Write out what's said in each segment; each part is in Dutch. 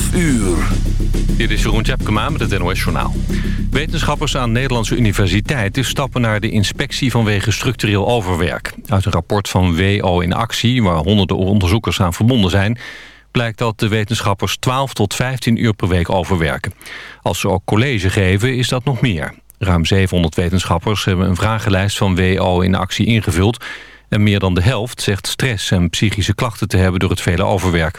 12 uur. Dit is Jeroen Tjepkema met het NOS Journaal. Wetenschappers aan Nederlandse universiteiten stappen naar de inspectie vanwege structureel overwerk. Uit een rapport van WO in actie, waar honderden onderzoekers aan verbonden zijn... blijkt dat de wetenschappers 12 tot 15 uur per week overwerken. Als ze ook college geven, is dat nog meer. Ruim 700 wetenschappers hebben een vragenlijst van WO in actie ingevuld... en meer dan de helft zegt stress en psychische klachten te hebben door het vele overwerk.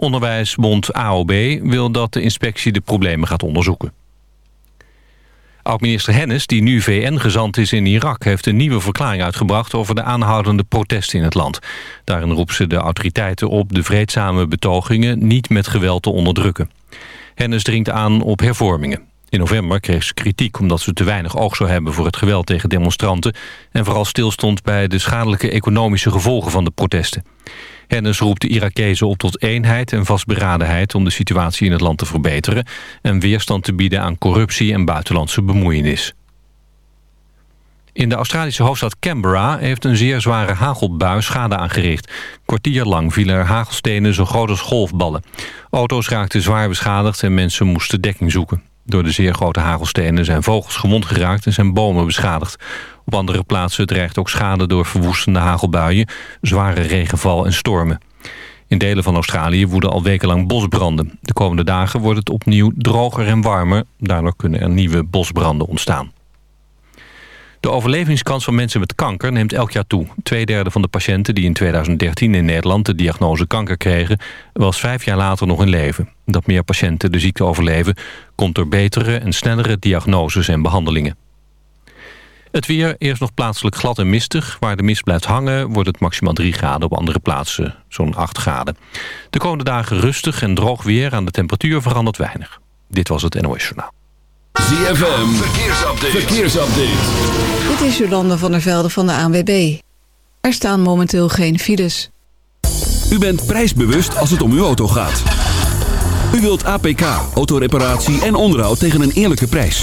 Onderwijsbond AOB wil dat de inspectie de problemen gaat onderzoeken. Oud-minister Hennis, die nu VN-gezant is in Irak... heeft een nieuwe verklaring uitgebracht over de aanhoudende protesten in het land. Daarin roept ze de autoriteiten op de vreedzame betogingen... niet met geweld te onderdrukken. Hennis dringt aan op hervormingen. In november kreeg ze kritiek omdat ze te weinig oog zou hebben voor het geweld tegen demonstranten... en vooral stilstond bij de schadelijke economische gevolgen van de protesten. Hennis roept de Irakezen op tot eenheid en vastberadenheid... om de situatie in het land te verbeteren... en weerstand te bieden aan corruptie en buitenlandse bemoeienis. In de Australische hoofdstad Canberra heeft een zeer zware hagelbui schade aangericht. Kwartier lang vielen er hagelstenen zo groot als golfballen. Auto's raakten zwaar beschadigd en mensen moesten dekking zoeken. Door de zeer grote hagelstenen zijn vogels gewond geraakt en zijn bomen beschadigd. Op andere plaatsen dreigt ook schade door verwoestende hagelbuien, zware regenval en stormen. In delen van Australië woeden al wekenlang bosbranden. De komende dagen wordt het opnieuw droger en warmer. Daardoor kunnen er nieuwe bosbranden ontstaan. De overlevingskans van mensen met kanker neemt elk jaar toe. Tweederde van de patiënten die in 2013 in Nederland de diagnose kanker kregen... was vijf jaar later nog in leven. Dat meer patiënten de ziekte overleven... komt door betere en snellere diagnoses en behandelingen. Het weer, eerst nog plaatselijk glad en mistig. Waar de mist blijft hangen wordt het maximaal 3 graden. Op andere plaatsen zo'n 8 graden. De komende dagen rustig en droog weer. Aan de temperatuur verandert weinig. Dit was het NOS Journaal. ZFM, verkeersupdate. verkeersupdate. Dit is Jolande van der Velde van de ANWB. Er staan momenteel geen files. U bent prijsbewust als het om uw auto gaat. U wilt APK, autoreparatie en onderhoud tegen een eerlijke prijs.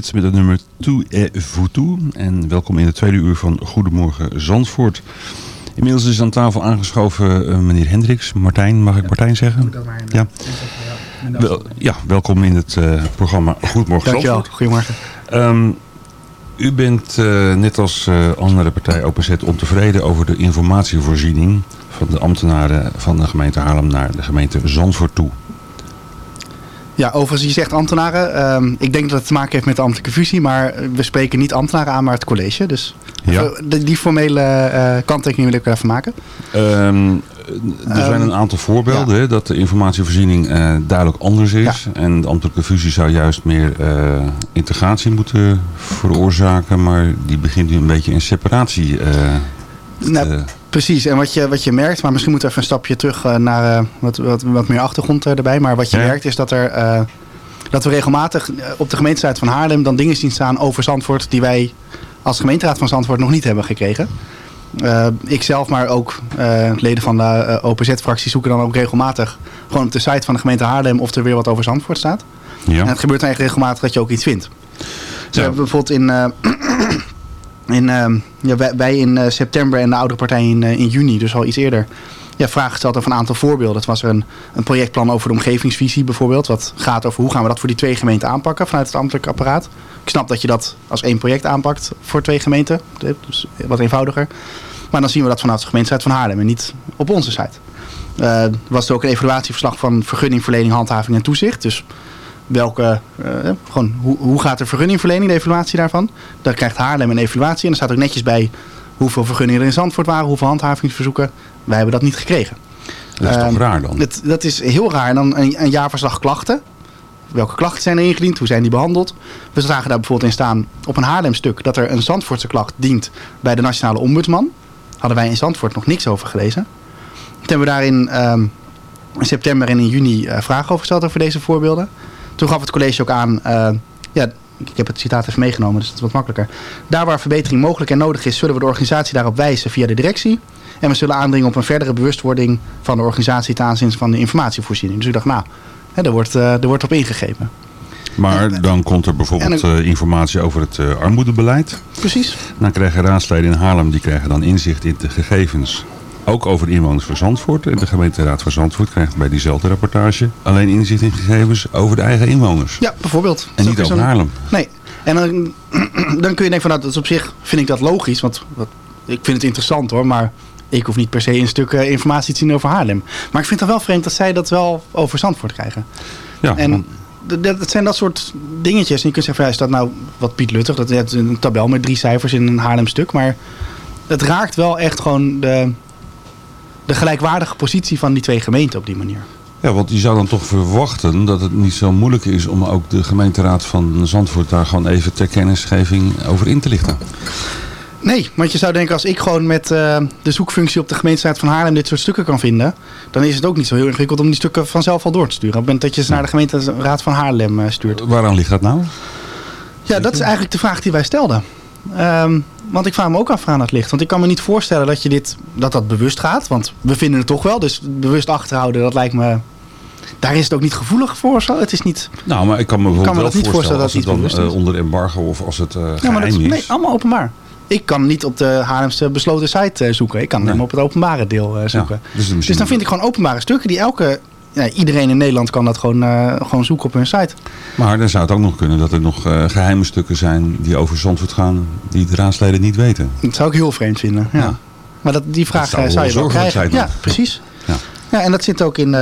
met het nummer Toe et Foutu. En welkom in de tweede uur van Goedemorgen Zandvoort. Inmiddels is aan tafel aangeschoven eh, meneer Hendricks. Martijn, mag ik Martijn zeggen? Ja. Wel, ja, welkom in het eh, programma Goedemorgen Dankjewel, Zandvoort. goedemorgen. Ehm, u bent eh, net als eh, andere partij OPZ ontevreden over de informatievoorziening van de ambtenaren van de gemeente Haarlem naar de gemeente Zandvoort toe. Ja, overigens, je zegt ambtenaren. Ehm, ik denk dat het te maken heeft met de ambtelijke fusie, maar we spreken niet ambtenaren aan, maar het college. Dus Ja. die, die formele eh, kanttekening wil ik even maken. Ehm, er zijn een aantal voorbeelden dat de informatievoorziening eh, duidelijk anders is. En de ambtelijke fusie zou juist meer eh, integratie moeten veroorzaken. Maar die begint nu een beetje in separatie. eh, Nou, te- Precies, en wat je, wat je merkt, maar misschien moeten we even een stapje terug eh, naar eh, wat, wat, wat meer achtergrond eh, erbij. Maar wat je Ja. merkt is dat, er, eh, dat we regelmatig eh, op de gemeentesite van Haarlem dan dingen zien staan over Zandvoort die wij als gemeenteraad van Zandvoort nog niet hebben gekregen. Eh, ik zelf, maar ook eh, leden van de eh, OPZ-fractie zoeken dan ook regelmatig gewoon op de site van de gemeente Haarlem of er weer wat over Zandvoort staat. ja. En het gebeurt dan echt regelmatig dat je ook iets vindt. Dus we hebben bijvoorbeeld in, in ehm, ja, wij, in eh, september en de oudere partij in, eh, in juni, dus al iets eerder, ja, vragen gesteld over een aantal voorbeelden. Het was er een, een projectplan over de omgevingsvisie bijvoorbeeld. Wat gaat over hoe gaan we dat voor die twee gemeenten aanpakken vanuit het ambtelijk apparaat. Ik snap dat je dat als één project aanpakt voor twee gemeenten. Dus wat eenvoudiger. Maar dan zien we dat vanuit de gemeentesite van Haarlem en niet op onze site. Er was er ook een evaluatieverslag van vergunningverlening, handhaving en toezicht. Dus welke, eh, gewoon, hoe, hoe gaat de vergunningverlening, de evaluatie daarvan? Daar krijgt Haarlem een evaluatie en er staat ook netjes bij hoeveel vergunningen er in Zandvoort waren, hoeveel handhavingsverzoeken. Wij hebben dat niet gekregen. Dat is toch Ehm, raar dan? Het, dat is heel raar. En dan een, een jaarverslag klachten. Welke klachten zijn er ingediend? Hoe zijn die behandeld? We zagen daar bijvoorbeeld in staan op een Haarlemstuk dat er een Zandvoortse klacht dient bij de Nationale Ombudsman. Hadden wij in Zandvoort nog niks over gelezen. Toen hebben we daar in, ehm, in september en in juni eh, vragen over gesteld over deze voorbeelden. Toen gaf het college ook aan, eh, ja, ik heb het citaat even meegenomen, dus het is wat makkelijker. Daar waar verbetering mogelijk en nodig is, zullen we de organisatie daarop wijzen via de directie. En we zullen aandringen op een verdere bewustwording van de organisatie ten aanzien van de informatievoorziening. Dus ik dacht, nou, hè, er, wordt, eh, er wordt op ingegrepen. Maar dan komt er bijvoorbeeld eh, informatie over het armoedebeleid. Precies. Dan krijgen raadsleden in Haarlem die krijgen dan inzicht in de gegevens. Ook over de inwoners van Zandvoort. En de gemeenteraad van Zandvoort krijgt bij diezelfde rapportage alleen inzicht in gegevens over de eigen inwoners. Ja, bijvoorbeeld. En niet over Haarlem. Nee. En dan, dan kun je denken van, nou, dat is op zich vind ik dat logisch. Want wat, ik vind het interessant hoor, maar ik hoef niet per se een stuk eh, informatie te zien over Haarlem. Maar ik vind het wel vreemd dat zij dat wel over Zandvoort krijgen. Ja, En dat, dat zijn dat soort dingetjes. En je kunt zeggen, van, ja, is dat nou wat Piet Luttig? Dat is een tabel met drie cijfers in een Haarlem stuk. Maar het raakt wel echt gewoon de, de gelijkwaardige positie van die twee gemeenten op die manier. Ja, want je zou dan toch verwachten dat het niet zo moeilijk is om ook de gemeenteraad van Zandvoort daar gewoon even ter kennisgeving over in te lichten. Nee, want je zou denken als ik gewoon met eh, de zoekfunctie op de gemeenteraad van Haarlem dit soort stukken kan vinden, dan is het ook niet zo heel ingewikkeld om die stukken vanzelf al door te sturen. Op het moment dat je ze naar de gemeenteraad van Haarlem eh, stuurt. Waaraan ligt dat nou? Ja, dat is eigenlijk de vraag die wij stelden. Ehm, want ik vraag me ook af waar het ligt. Want ik kan me niet voorstellen dat je dit, dat, dat bewust gaat. Want we vinden het toch wel. Dus bewust achterhouden, dat lijkt me... Daar is het ook niet gevoelig voor. Zo. Het is niet... Nou, maar ik kan me bijvoorbeeld me wel dat niet voorstellen, voorstellen als dat het dan eh, onder embargo of als het eh Ja, maar dat is is. nee, allemaal openbaar. Ik kan niet op de Haarlemse besloten site eh, zoeken. Ik kan alleen maar op het openbare deel zoeken. dus dus, dan vind ik gewoon openbare stukken die elke... Ja, iedereen in Nederland kan dat gewoon, eh, gewoon zoeken op hun site. Maar dan zou het ook nog kunnen dat er nog eh, geheime stukken zijn die over Zandvoort gaan, die de raadsleden niet weten. Dat zou ik heel vreemd vinden. Ja. Maar dat, die vraag Dat zou eh, zou je wel krijgen. Ja, precies. Ja. Ja, en dat zit ook in.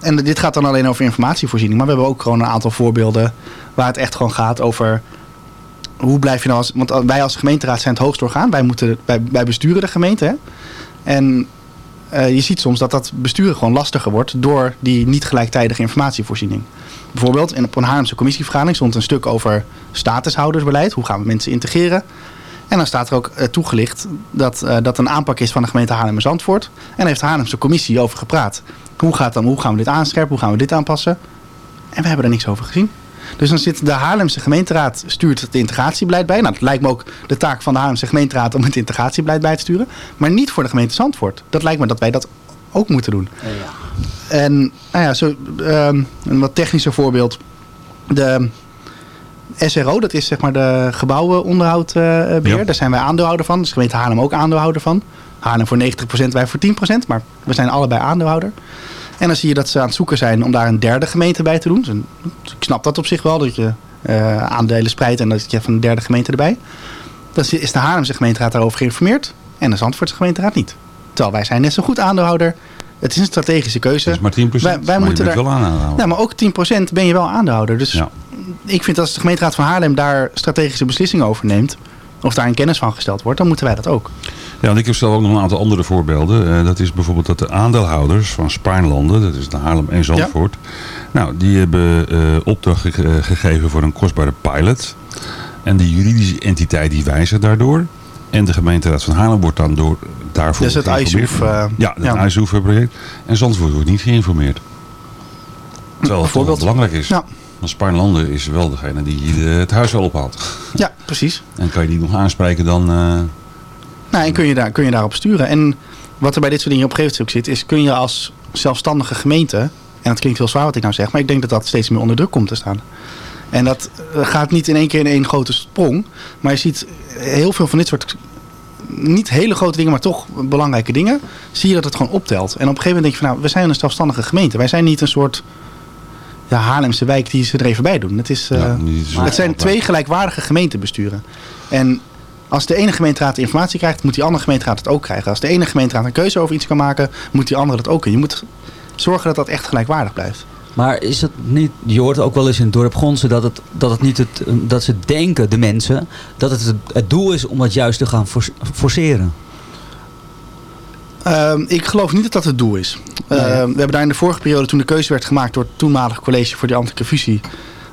en dit gaat dan alleen over informatievoorziening. Maar we hebben ook gewoon een aantal voorbeelden waar het echt gewoon gaat over. Hoe blijf je nou als. Want wij als gemeenteraad zijn het hoogste orgaan. Wij, moeten, wij, wij besturen de gemeente. Hè? En eh, je ziet soms dat dat besturen gewoon lastiger wordt door die niet gelijktijdige informatievoorziening. Bijvoorbeeld in op een Haarlemse commissievergadering stond een stuk over statushoudersbeleid. Hoe gaan we mensen integreren? En dan staat er ook eh, toegelicht dat eh, dat een aanpak is van de gemeente Haarlem en Zandvoort. En daar heeft de Haarlemse commissie over gepraat. Hoe, gaat dan, hoe gaan we dit aanscherpen? Hoe gaan we dit aanpassen? En we hebben er niks over gezien. Dus dan zit de Haarlemse gemeenteraad stuurt het integratiebeleid bij. Nou, dat lijkt me ook de taak van de Haarlemse gemeenteraad om het integratiebeleid bij te sturen. Maar niet voor de gemeente Zandvoort. Dat lijkt me dat wij dat ook moeten doen. En nou ja, zo, ehm, een wat technischer voorbeeld. De SRO, dat is zeg maar de gebouwenonderhoudbeheer. Ja. Daar zijn wij aandeelhouder van. Dus de gemeente Haarlem ook aandeelhouder van. Haarlem voor 90%, wij voor 10%. Maar we zijn allebei aandeelhouder. En dan zie je dat ze aan het zoeken zijn om daar een derde gemeente bij te doen. Dus ik snap dat op zich wel, dat je eh, aandelen spreidt en dat je van een derde gemeente erbij. Dan is de Haarlemse gemeenteraad daarover geïnformeerd en de Zandvoortse gemeenteraad niet. Terwijl wij zijn net zo goed aandeelhouder. Het is een strategische keuze. Het is maar 10%, Wij, wij maar moeten daar, wel aanhouden. Ja, maar ook 10% ben je wel aandeelhouder. Dus Ja. ik vind als de gemeenteraad van Haarlem daar strategische beslissingen over neemt, of daar in kennis van gesteld wordt, dan moeten wij dat ook. Ja, en ik heb zelf ook nog een aantal andere voorbeelden. Eh, dat is bijvoorbeeld dat de aandeelhouders van Spaarnlanden, dat is de Haarlem en Zandvoort. Nou, die hebben eh, opdracht eh, gegeven voor een kostbare pilot. En die juridische entiteit die wijzigt daardoor. En de gemeenteraad van Haarlem wordt dan door, daarvoor Dus het. IJshoef, ja, het ja. IJshoef-project. En Zandvoort wordt niet geïnformeerd. Terwijl het toch belangrijk is. Ja. Want Spaarnlanden is wel degene die eh, het huis wel ophaalt. Ja, precies. En kan je die nog aanspreken dan... eh, Nou, en kun je, daar, kun je daarop sturen. En wat er bij dit soort dingen op een gegeven moment zit, is kun je als zelfstandige gemeente, en dat klinkt heel zwaar wat ik nou zeg, maar ik denk dat dat steeds meer onder druk komt te staan. En dat eh, gaat niet in één keer in één grote sprong, maar je ziet heel veel van dit soort, niet hele grote dingen, maar toch belangrijke dingen, zie je dat het gewoon optelt. En op een gegeven moment denk je van, nou, we zijn een zelfstandige gemeente. Wij zijn niet een soort ja, Haarlemse wijk die ze er even bij doen. Het, is, eh, Ja, niet zo- het zijn twee gelijkwaardige gemeentebesturen. En als de ene gemeenteraad de informatie krijgt, moet die andere gemeenteraad het ook krijgen. Als de ene gemeenteraad een keuze over iets kan maken, moet die andere dat ook kunnen. Je moet zorgen dat dat echt gelijkwaardig blijft. Maar is het niet, je hoort ook wel eens in het dorp Gonsen dat, het, dat, het niet het, dat ze denken, de mensen, dat het het, doel is om dat juist te gaan for- forceren. Ehm, ik geloof niet dat dat het doel is. Nee. Ehm, we hebben daar in de vorige periode, toen de keuze werd gemaakt door het toenmalig college voor die ambtelijke fusie,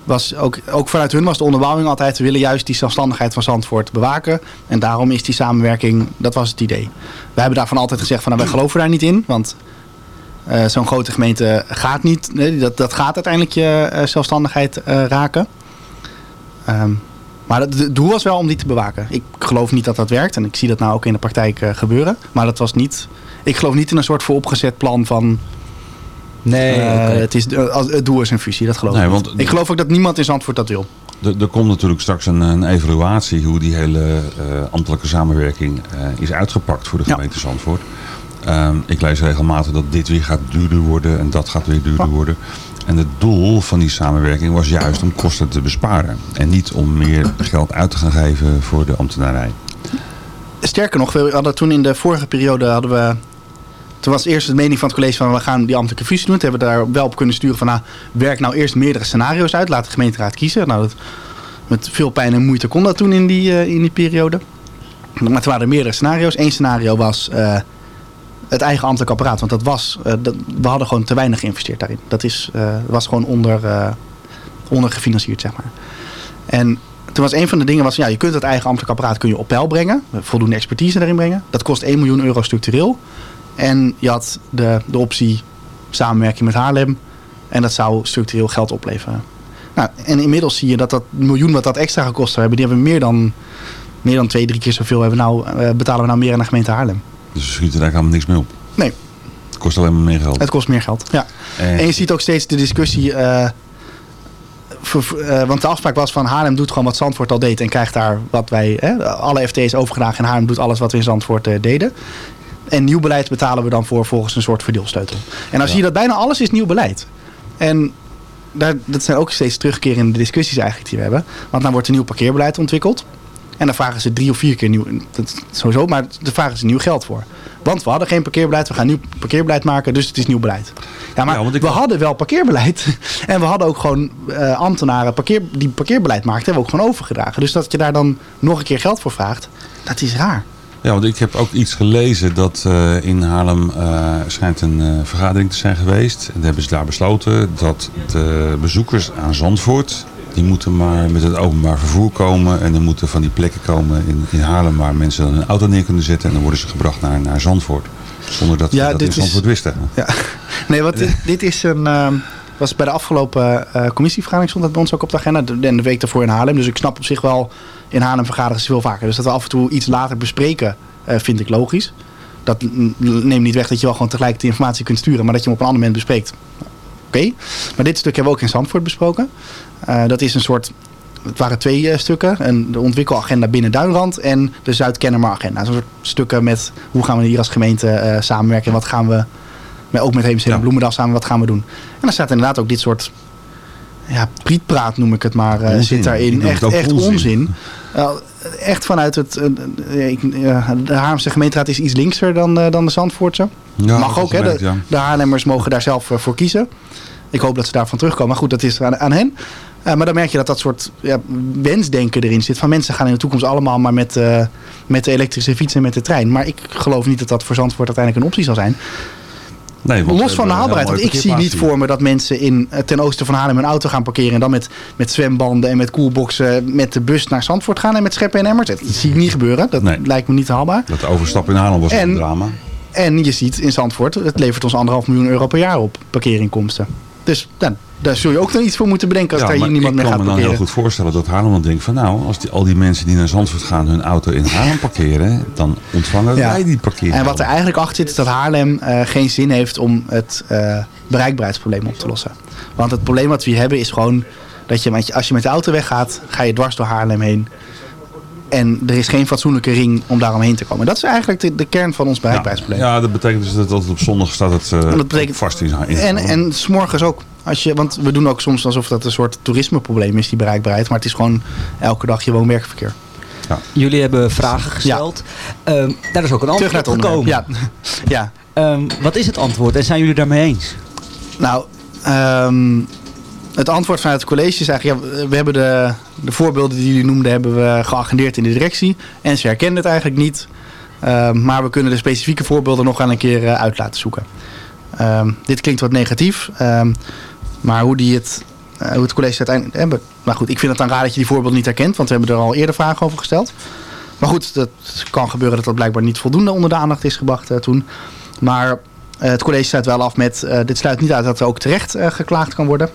was ook, ook vanuit hun was de onderbouwing altijd, we willen juist die zelfstandigheid van Zandvoort bewaken. En daarom is die samenwerking, dat was het idee. We hebben daarvan altijd gezegd van, nou, wij geloven daar niet in, want eh, zo'n grote gemeente gaat niet, nee, dat, dat gaat uiteindelijk je eh, zelfstandigheid eh, raken. Ehm, maar het doel was wel om die te bewaken. Ik geloof niet dat dat werkt. En ik zie dat nou ook in de praktijk gebeuren. Maar dat was niet... Ik geloof niet in een soort vooropgezet plan van... Nee, eh, het, is, eh, doel is een fusie. Dat geloof Nee, ik want- Ik geloof ook dat niemand in Zandvoort dat wil. Er, komt natuurlijk straks een, een evaluatie hoe die hele eh, ambtelijke samenwerking eh, is uitgepakt voor de Ja. gemeente Zandvoort. Ehm, ik lees regelmatig dat dit weer gaat duurder worden en dat gaat weer duurder worden. En het doel van die samenwerking was juist om kosten te besparen. En niet om meer geld uit te gaan geven voor de ambtenarij. Sterker nog, we hadden toen in de vorige periode hadden we... Toen was eerst de mening van het college van we gaan die ambtelijke fusie doen. Toen hebben we daar wel op kunnen sturen van nou, werk nou eerst meerdere scenario's uit. Laat de gemeenteraad kiezen. Nou, dat, met veel pijn en moeite kon dat toen in die, eh, in die periode. Maar toen waren er meerdere scenario's. Eén scenario was eh, het eigen ambtelijk apparaat. Want dat was, eh, dat, we hadden gewoon te weinig geïnvesteerd daarin. Dat is, was gewoon onder, ondergefinancierd, zeg maar. En toen was een van de dingen, was, ja, je kunt het eigen ambtelijk apparaat kun je op peil brengen. Voldoende expertise daarin brengen. Dat kost 1 miljoen euro structureel. En je had de, de optie samenwerking met Haarlem. En dat zou structureel geld opleveren. Nou, en inmiddels zie je dat dat miljoen wat dat extra gekost zou hebben, die hebben we meer dan, meer dan twee, drie keer zoveel hebben we nou, eh, betalen we nou meer aan de gemeente Haarlem. Dus er schiet er eigenlijk helemaal niks meer op. Nee. Het kost alleen maar meer geld. Het kost meer geld, ja. En- En je ziet ook steeds de discussie. eh, eh, want de afspraak was van Haarlem doet gewoon wat Zandvoort al deed. En krijgt daar wat wij. Hè, alle FT's overgedragen. En Haarlem doet alles wat we in Zandvoort deden. En nieuw beleid betalen we dan voor volgens een soort verdeelsleutel. En dan zie je dat bijna alles is nieuw beleid. En daar, dat zijn ook steeds terugkerende discussies eigenlijk die we hebben. Want dan wordt een nieuw parkeerbeleid ontwikkeld. En dan vragen ze drie of vier keer nieuw. Dat sowieso, maar daar vragen ze nieuw geld voor. Want we hadden geen parkeerbeleid, we gaan nieuw parkeerbeleid maken, dus het is nieuw beleid. Ja, maar we hadden wel parkeerbeleid. En we hadden ook gewoon eh, ambtenaren parkeer, die parkeerbeleid maakten, hebben we ook gewoon overgedragen. Dus dat je daar dan nog een keer geld voor vraagt, dat is raar. Ja, want ik heb ook iets gelezen dat eh, in Haarlem eh, schijnt een eh, vergadering te zijn geweest. En hebben ze daar besloten dat de bezoekers aan Zandvoort, die moeten maar met het openbaar vervoer komen. En er moeten van die plekken komen in, in Haarlem waar mensen dan een auto neer kunnen zetten. En dan worden ze gebracht naar, naar Zandvoort. Zonder dat ze Ja, dat in is- Zandvoort wisten. Ja. Nee, wat, dit, dit is een. Was bij de afgelopen eh, commissievergadering stond dat bij ons ook op de agenda. De- En de week daarvoor in Haarlem. Dus ik snap op zich wel. In Haarlem vergaderen ze veel vaker. Dus dat we af en toe iets later bespreken, eh, vind ik logisch. Dat neemt niet weg dat je wel gewoon tegelijk de informatie kunt sturen. Maar dat je hem op een ander moment bespreekt. Oké. Maar dit stuk hebben we ook in Zandvoort besproken. Eh, dat is een soort. Het waren twee stukken. En de ontwikkelagenda binnen Duinrand en de Zuid-Kennemer agenda. Zo'n soort stukken met hoe gaan we hier als gemeente samenwerken. En wat gaan we, maar ook met Heemstede en Bloemendaal samen, wat gaan we doen. En dan staat inderdaad ook dit soort ja, prietpraat noem ik het maar, eh, zit daarin. Echt, echt onzin. onzin. Echt vanuit het... eh, eh, ik, de Haarlemse gemeenteraad is iets linkser dan, dan de Zandvoortse. Ja, Mag ook, hè. De, ja. de Haarlemmers mogen daar zelf voor kiezen. Ik hoop dat ze daarvan terugkomen. Maar goed, dat is aan, aan hen. Maar dan merk je dat dat soort ja, wensdenken erin zit. Van mensen gaan in de toekomst allemaal maar met, met de elektrische fiets en met de trein. Maar ik geloof niet dat dat voor Zandvoort uiteindelijk een optie zal zijn. Nee, Los van de hebben haalbaarheid. Want ik zie niet voor me dat mensen in, eh, ten oosten van Haarlem een auto gaan parkeren. En dan met, met zwembanden en met koelboxen met de bus naar Zandvoort gaan. En met scheppen en emmers. Dat zie ik niet gebeuren. Dat lijkt me niet haalbaar. Dat overstappen in Haarlem was En- een drama. En je ziet in Zandvoort, het levert ons anderhalf miljoen euro per jaar op parkeerinkomsten. Dus dan, daar zul je ook nog iets voor moeten bedenken als Ja, daar hier niemand ik meer kan gaat me dan heel parkeren. goed voorstellen dat Haarlem dan denkt van nou, als die, al die mensen die naar Zandvoort gaan hun auto in Haarlem parkeren, dan ontvangen Ja. wij die parkering. En wat er eigenlijk achter zit, is dat Haarlem eh, geen zin heeft om het eh, bereikbaarheidsprobleem op te lossen. Want het probleem wat we hier hebben is gewoon dat je- als je met de auto weggaat, ga je dwars door Haarlem heen. En er is geen fatsoenlijke ring om daaromheen te komen. Dat is eigenlijk de, de kern van ons bereikbaarheidsprobleem. Ja, dat betekent dus dat altijd op zondag staat het eh, En dat betekent- vast in En, en s'morgens ook. Als je, want we doen ook soms alsof dat een soort toerismeprobleem is, die bereikbaarheid. Maar het is gewoon elke dag je woon-werkverkeer. Jullie hebben vragen gesteld. Ehm, daar is ook een Terug naar antwoord het op gekomen. onderwerp. Ja. Ehm, wat is het antwoord en zijn jullie daarmee eens? Nou, ehm, het antwoord vanuit het college is eigenlijk... Ja, we hebben de, de voorbeelden die jullie noemden... hebben we geagendeerd in de directie. En ze herkennen het eigenlijk niet. Ehm, maar we kunnen de specifieke voorbeelden nog aan een keer eh, uit laten zoeken. Ehm, dit klinkt wat negatief. ehm, maar hoe, die het, eh, hoe het college uiteindelijk... hebben. maar goed, ik vind het dan raar dat je die voorbeelden niet herkent. Want we hebben er al eerder vragen over gesteld. Maar goed, dat kan gebeuren dat dat blijkbaar niet voldoende onder de aandacht is gebracht eh, toen. Maar eh, het college sluit wel af met... eh, dit sluit niet uit dat er ook terecht eh, geklaagd kan worden.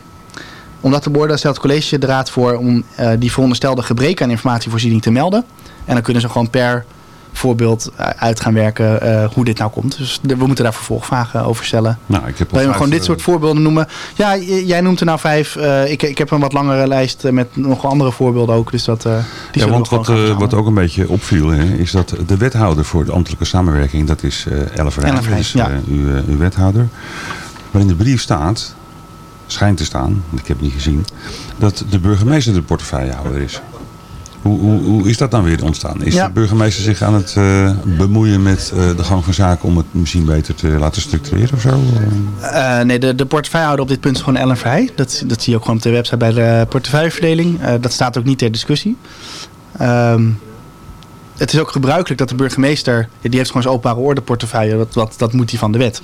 Om dat te beoordelen stelt het college de raad voor... om eh, die veronderstelde gebreken aan informatievoorziening te melden. En dan kunnen ze gewoon per voorbeeld eh, uit gaan werken eh, hoe dit nou komt. Dus we moeten daar vervolgvragen over stellen. Nou, ik heb gewoon dit soort voorbeelden noemen? Ja, jij noemt er nou vijf. Ik, ik heb een wat langere lijst met nog andere voorbeelden ook. Dus dat, die Ja, want wat, wat ook een beetje opviel, hè, is dat de wethouder voor de ambtelijke samenwerking, dat is Elf Rijn, Elf Rijn, dus, ja. uw, uw wethouder. Maar in de brief staat, schijnt te staan, ik heb het niet gezien, dat de burgemeester de portefeuillehouder is. Hoe, hoe, hoe is dat dan weer ontstaan? Is Ja. de burgemeester zich aan het eh, bemoeien met eh, de gang van zaken om het misschien beter te laten structureren of zo? Eh, nee, de, de portefeuillehouder op dit punt is gewoon Ellen Vrij. Dat, dat zie je ook gewoon op de website bij de portefeuilleverdeling. Dat staat ook niet ter discussie. Ehm, het is ook gebruikelijk dat de burgemeester, die heeft gewoon zijn openbare orde portefeuille, dat, dat, dat moet hij van de wet.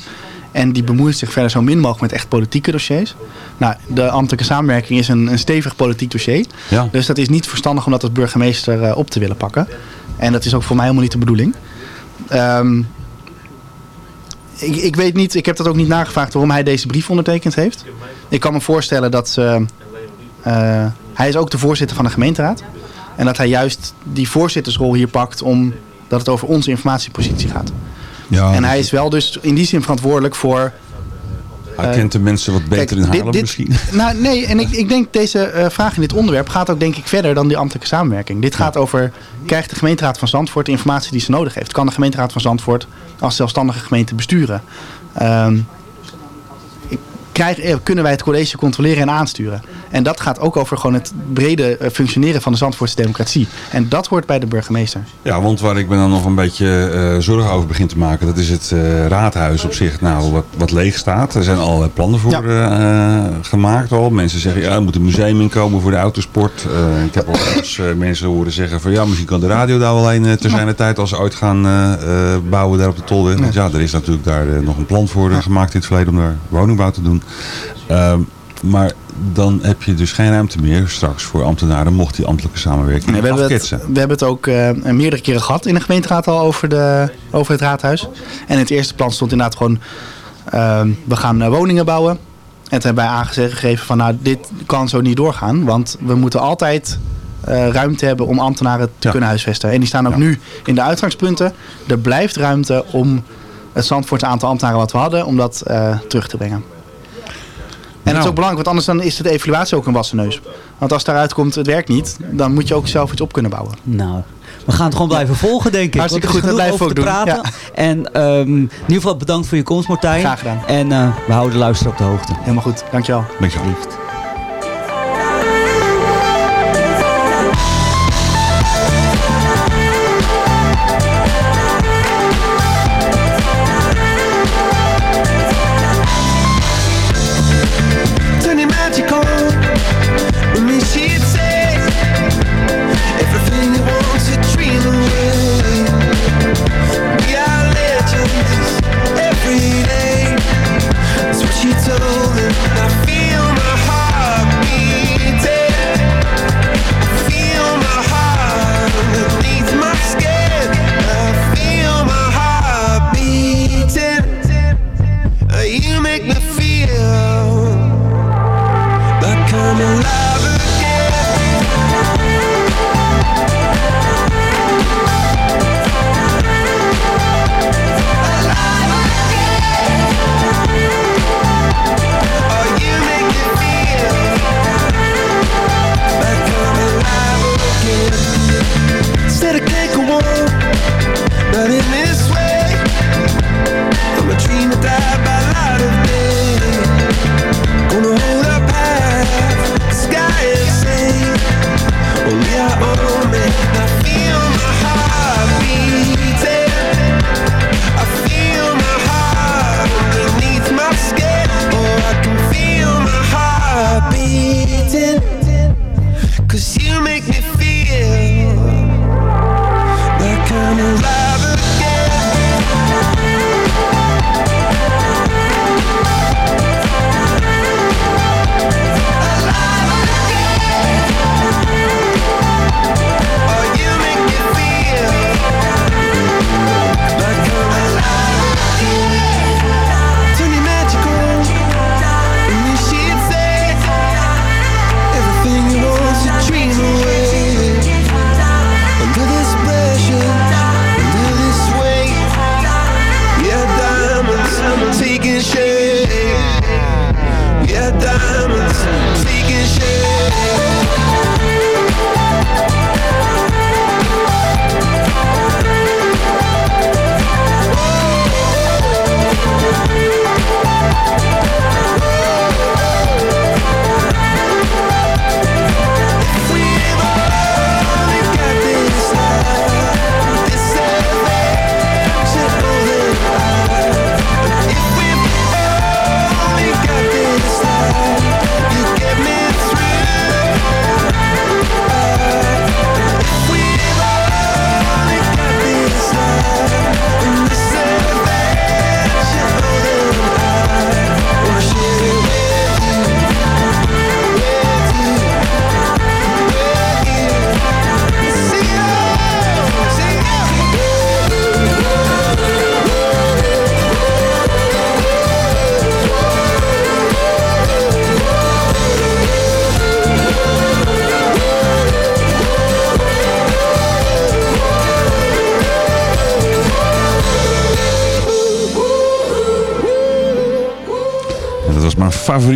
En die bemoeit zich verder zo min mogelijk met echt politieke dossiers. Nou, de ambtelijke samenwerking is een, een stevig politiek dossier. Ja. Dus dat is niet verstandig om dat als burgemeester eh, op te willen pakken. En dat is ook voor mij helemaal niet de bedoeling. Ehm, ik, ik weet niet, ik heb dat ook niet nagevraagd waarom hij deze brief ondertekend heeft. Ik kan me voorstellen dat eh, hij is ook de voorzitter van de gemeenteraad. En dat hij juist die voorzittersrol hier pakt omdat het over onze informatiepositie gaat. Ja, en hij is wel dus in die zin verantwoordelijk voor... Hij eh, kent de mensen wat beter kijk, in Haarlem dit- misschien. Nou, nee, en ik, ik denk deze eh, vraag in dit onderwerp gaat ook denk ik verder dan die ambtelijke samenwerking. Dit gaat over, krijgt de gemeenteraad van Zandvoort de informatie die ze nodig heeft? Kan de gemeenteraad van Zandvoort als zelfstandige gemeente besturen? Krijg, eh, kunnen wij het college controleren en aansturen? En dat gaat ook over gewoon het brede eh, functioneren van de Zandvoortse democratie. En dat hoort bij de burgemeester. Ja, want waar ik me dan nog een beetje eh, zorgen over begin te maken, dat is het eh, raadhuis op zich, nou, wat, wat leeg staat. Er zijn allerlei plannen voor gemaakt al. Mensen zeggen, ja, er moet een museum inkomen voor de autosport. Ik heb al eens mensen horen zeggen van, ja, misschien kan de radio daar wel een ter zijn tijd als ze uit gaan bouwen daar op de Tolweg. Want ja, er is natuurlijk daar nog een plan voor gemaakt in het verleden om daar woningbouw te doen. Ehm, maar dan heb je dus geen ruimte meer straks voor ambtenaren, mocht die ambtelijke samenwerking Nee, we, hebben afketsen. het, we hebben het ook eh, meerdere keren gehad in de gemeenteraad al over, de, over het raadhuis. En in het eerste plan stond inderdaad gewoon, ehm, we gaan eh, woningen bouwen. En toen hebben wij aangegeven van nou, dit kan zo niet doorgaan. Want we moeten altijd eh, ruimte hebben om ambtenaren te kunnen huisvesten. En die staan ook nu in de uitgangspunten. Er blijft ruimte om het Zandvoortse aantal ambtenaren wat we hadden, om dat terug te brengen. En dat is ook belangrijk, want anders dan is de evaluatie ook een wassen neus. Want als daaruit komt, het werkt niet, dan moet je ook zelf iets op kunnen bouwen. Nou, we gaan het gewoon blijven volgen, denk ik. Hartstikke goed, dat blijven we ook te doen. praten. En ehm, in ieder geval bedankt voor je komst, Martijn. Graag gedaan. En eh, we houden de luisteraar op de hoogte. Helemaal goed, dankjewel. Dankjewel.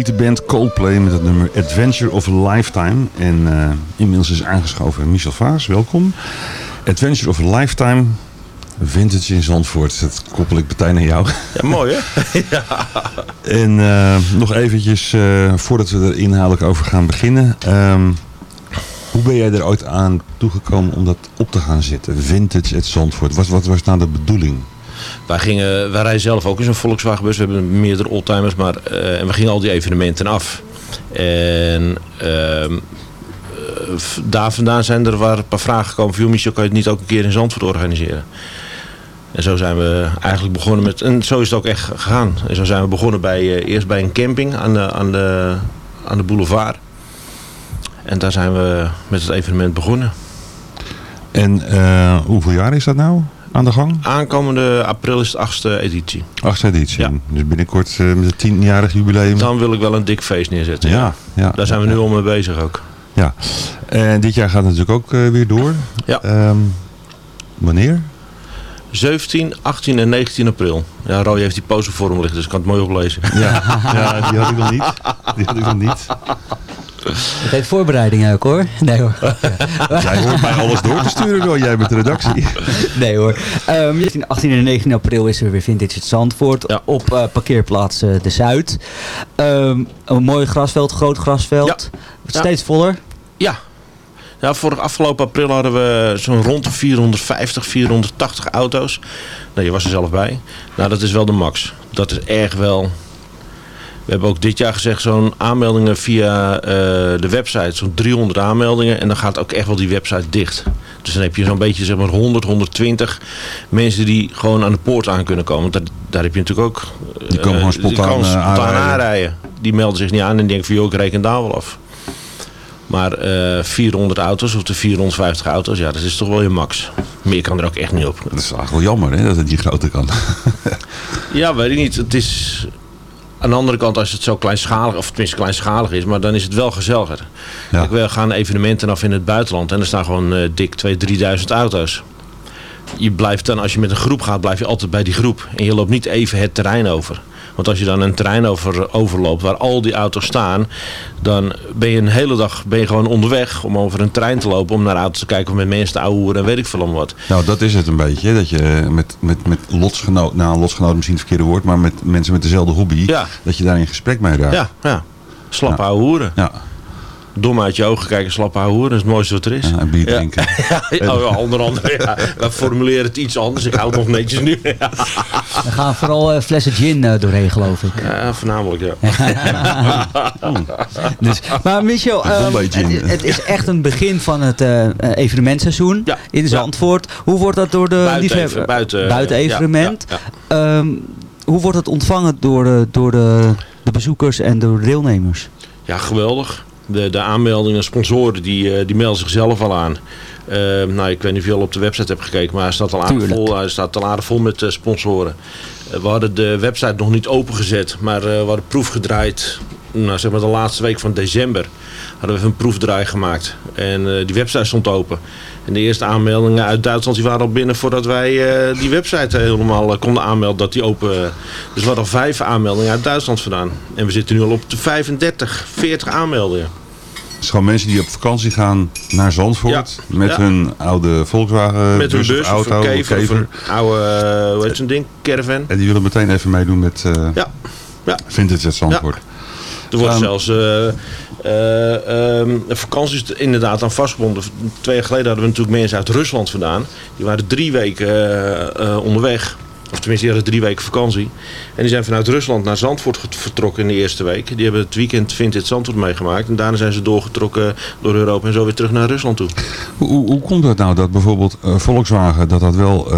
Favoriete band Coldplay met het nummer Adventure of a Lifetime. En eh, inmiddels is aangeschoven Michel Vaas, welkom. Adventure of a Lifetime, vintage in Zandvoort. Dat koppel ik meteen naar jou. Ja, mooi hè? ja. En eh, nog eventjes, eh, voordat we er inhoudelijk over gaan beginnen. ehm, hoe ben jij er ooit aan toegekomen om dat op te gaan zetten? Vintage at Zandvoort. Wat, wat was nou de bedoeling? Wij, gingen, wij rijden zelf ook in zo'n Volkswagen bus. We hebben meerdere oldtimers. Maar, eh, en we gingen al die evenementen af. En ehm, eh, daar vandaan zijn er waar een paar vragen gekomen. Van, Michel, kan je het niet ook een keer in Zandvoort organiseren? En zo zijn we eigenlijk begonnen met... En zo is het ook echt gegaan. En zo zijn we begonnen bij, eh, eerst bij een camping aan de, aan, de, aan de boulevard. En daar zijn we met het evenement begonnen. En hoeveel jaar is dat nou aan de gang? Aankomende april is het achtste editie. Achtste editie. Dus binnenkort eh, met het tienjarig jubileum. Dan wil ik wel een dik feest neerzetten. Ja, ja. Daar zijn we nu al mee bezig ook. Ja. En dit jaar gaat het natuurlijk ook eh, weer door. Ja. Ehm, wanneer? 17, 18 en 19 april. Ja, Roy heeft die poster voor hem liggen, dus ik kan het mooi oplezen. Ja, ja die had ik nog niet. Die had ik nog niet. Het heeft voorbereiding ook hoor. Nee hoor. Jij hoort mij alles door te sturen door. Jij bent de redactie. Nee hoor. Ehm 17, 18 en 19 april is er weer Vintage het Zandvoort op eh, parkeerplaats eh, De Zuid. Ehm, een mooi grasveld, groot grasveld. Ja. Steeds voller. Ja. Ja, vorig afgelopen april hadden we zo'n rond de 450, 480 auto's. Nou, je was er zelf bij. Nou, dat is wel de max. Dat is erg wel... We hebben ook dit jaar gezegd zo'n aanmeldingen via eh, de website. Zo'n 300 aanmeldingen. En dan gaat ook echt wel die website dicht. Dus dan heb je zo'n beetje zeg maar 100, 120 mensen die gewoon aan de poort aan kunnen komen. Want daar, daar heb je natuurlijk ook... Die komen eh, gewoon die spontaan, komen eh, spontaan aanrijden. aanrijden. Die melden zich niet aan en denken van joh, ik reken daar wel af. Maar eh 400 auto's of de 450 auto's, ja, dat is toch wel je max. Meer kan er ook echt niet op. Dat is eigenlijk wel jammer hè, dat het niet groter kan. Ja, weet ik niet. Het is aan de andere kant, als het zo kleinschalig, of tenminste kleinschalig is, maar dan is het wel gezelliger. Kijk, we gaan evenementen af in het buitenland en er staan gewoon eh, dik 2.000, 3.000 auto's. Je blijft dan, als je met een groep gaat, blijf je altijd bij die groep. En je loopt niet even het terrein over. Want als je dan een terrein over, overloopt waar al die auto's staan, dan ben je een hele dag ben je gewoon onderweg om over een terrein te lopen, om naar auto's te kijken, of met mensen te ouwehoeren en weet ik veel om wat. Nou, dat is het een beetje. hè, Dat je met, met, met lotsgenoot, nou lotsgenoot misschien het verkeerde woord, maar met mensen met dezelfde hobby, dat je daar in gesprek mee raakt. Ja, ja. Slap ouwe hoeren. Ja. Dom uit je ogen kijken, slap ouwe hoeren. Dat is het mooiste wat er is. en bier drinken. Ja, ja, oh, ja, onder andere. Ja. We formuleren het iets anders. Ik hou het nog netjes nu. Ja, Er gaan vooral eh, flessen gin eh, doorheen geloof ik. ja voornamelijk ja. Dus, maar Michel, ehm, het, het is echt een begin van het eh, eh, evenementseizoen in Zandvoort. Hoe wordt dat door de Buiten liefhebber? buiten, buiten ja, evenement. ja, Ehm, hoe wordt het ontvangen door de, door de, de bezoekers en door de deelnemers? Ja, geweldig. De, de aanmeldingen, sponsoren, die, eh, die melden zichzelf al aan. Eh, nou, ik weet niet of je al op de website hebt gekeken, maar hij staat al aardig vol, hij staat al aardig vol met eh, sponsoren. We hadden de website nog niet opengezet, maar we hadden proef gedraaid. Nou, zeg maar de laatste week van december hadden we even een proefdraai gemaakt. En eh, die website stond open. En de eerste aanmeldingen uit Duitsland die waren al binnen voordat wij eh, die website helemaal eh, konden aanmelden dat die open. Dus we hadden al vijf aanmeldingen uit Duitsland vandaan. En we zitten nu al op de 35, 40 aanmeldingen. Het is gewoon mensen die op vakantie gaan naar Zandvoort met Ja. hun oude Volkswagen Met een bus, bus of auto of een kever, of een oude, hoe heet zo'n ding, caravan. En die willen meteen even meedoen met Ja. Ja. Vintage Zandvoort. Er wordt zelfs ehm, vakanties inderdaad aan vastgebonden. Twee jaar geleden hadden we natuurlijk mensen uit Rusland vandaan. Die waren drie weken eh, onderweg. Of tenminste, die hadden drie weken vakantie. En die zijn vanuit Rusland naar Zandvoort vertrokken in de eerste week. Die hebben het weekend Vintage Zandvoort meegemaakt. En daarna zijn ze doorgetrokken door Europa en zo weer terug naar Rusland toe. Hoe, hoe, hoe komt het nou dat bijvoorbeeld Volkswagen dat dat wel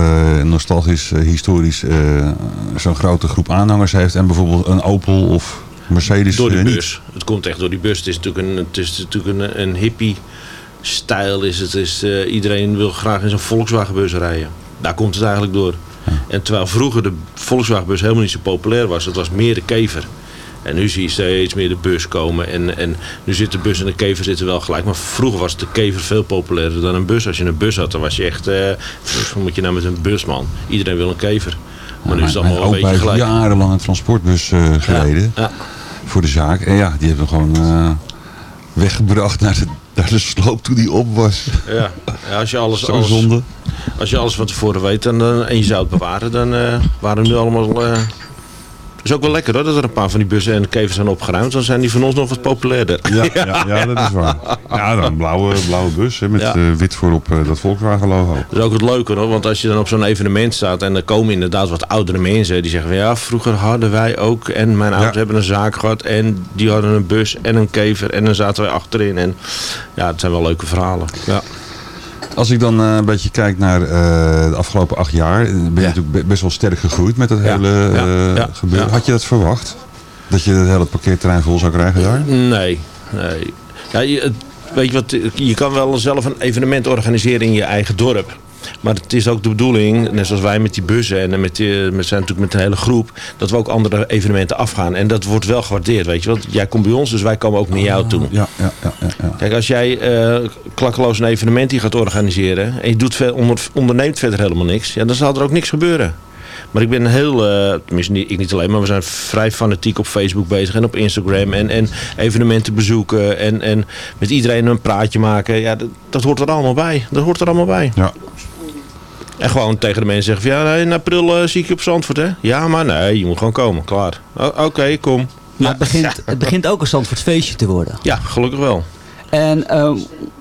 nostalgisch, historisch zo'n grote groep aanhangers heeft en bijvoorbeeld een Opel of Mercedes Door die eh, niet? bus. Het komt echt door die bus. Het is natuurlijk een, het is natuurlijk een, een hippie stijl. Is het. Is, eh, iedereen wil graag in zo'n Volkswagen bus rijden. Daar komt het eigenlijk door. En terwijl vroeger de Volkswagen bus helemaal niet zo populair was. Het was meer de kever. En nu zie je steeds meer de bus komen. En, en nu zit de bus en de kever zitten wel gelijk. Maar vroeger was de kever veel populairder dan een bus. Als je een bus had, dan was je echt... pff, wat moet je nou met een busman? Iedereen wil een kever. Maar nu is het allemaal een beetje gelijk. jarenlang een transportbus gereden. ja. Voor de zaak. En ja, die hebben we gewoon eh, weggebracht naar de, naar de sloop toen die op was. Ja, ja als, je alles, Zo alles, zonde. als je alles van tevoren weet dan, dan- en je zou het bewaren, dan eh, waren nu allemaal... eh is ook wel lekker hoor, dat er een paar van die bussen en kevers zijn opgeruimd. Dan zijn die van ons nog wat populairder. Ja, ja, ja, dat is waar. Ja, dan een blauwe, blauwe bus hè, met Ja. eh, wit voorop eh, dat Volkswagen logo. Dat is ook het leuke hoor, want als je dan op zo'n evenement staat en er komen inderdaad wat oudere mensen die zeggen van ja, vroeger hadden wij ook en mijn ouders hebben een zaak gehad en die hadden een bus en een kever en dan zaten wij achterin en ja, het zijn wel leuke verhalen. Ja. Als ik dan eh, een beetje kijk naar eh, de afgelopen acht jaar, eh, ben je natuurlijk be- best wel sterk gegroeid met dat Ja, hele ja, gebeuren. Had je dat verwacht? Dat je het hele parkeerterrein vol zou krijgen daar? Nee, nee. Ja, je, weet je wat, je kan wel zelf een evenement organiseren in je eigen dorp. Maar het is ook de bedoeling, net zoals wij met die bussen en met, die, met zijn natuurlijk met een hele groep, dat we ook andere evenementen afgaan. En dat wordt wel gewaardeerd, weet je. Want jij komt bij ons, dus wij komen ook naar jou toe. Ja, ja, ja. ja. Kijk, als jij eh, klakkeloos een evenement hier gaat organiseren en je doet onderneemt verder helemaal niks, ja, dan zal er ook niks gebeuren. Maar ik ben heel, eh, tenminste niet, ik niet alleen, maar we zijn vrij fanatiek op Facebook bezig en op Instagram en, en evenementen bezoeken en, en met iedereen een praatje maken. Ja, dat, dat hoort er allemaal bij. Dat hoort er allemaal bij. Ja. En gewoon tegen de mensen zeggen van ja, nee, in april eh, zie ik je op Zandvoort hè. Ja, maar nee, je moet gewoon komen, klaar. Oké, kom. Maar het begint, het begint ook een Zandvoort feestje te worden. Ja, gelukkig wel. En ehm,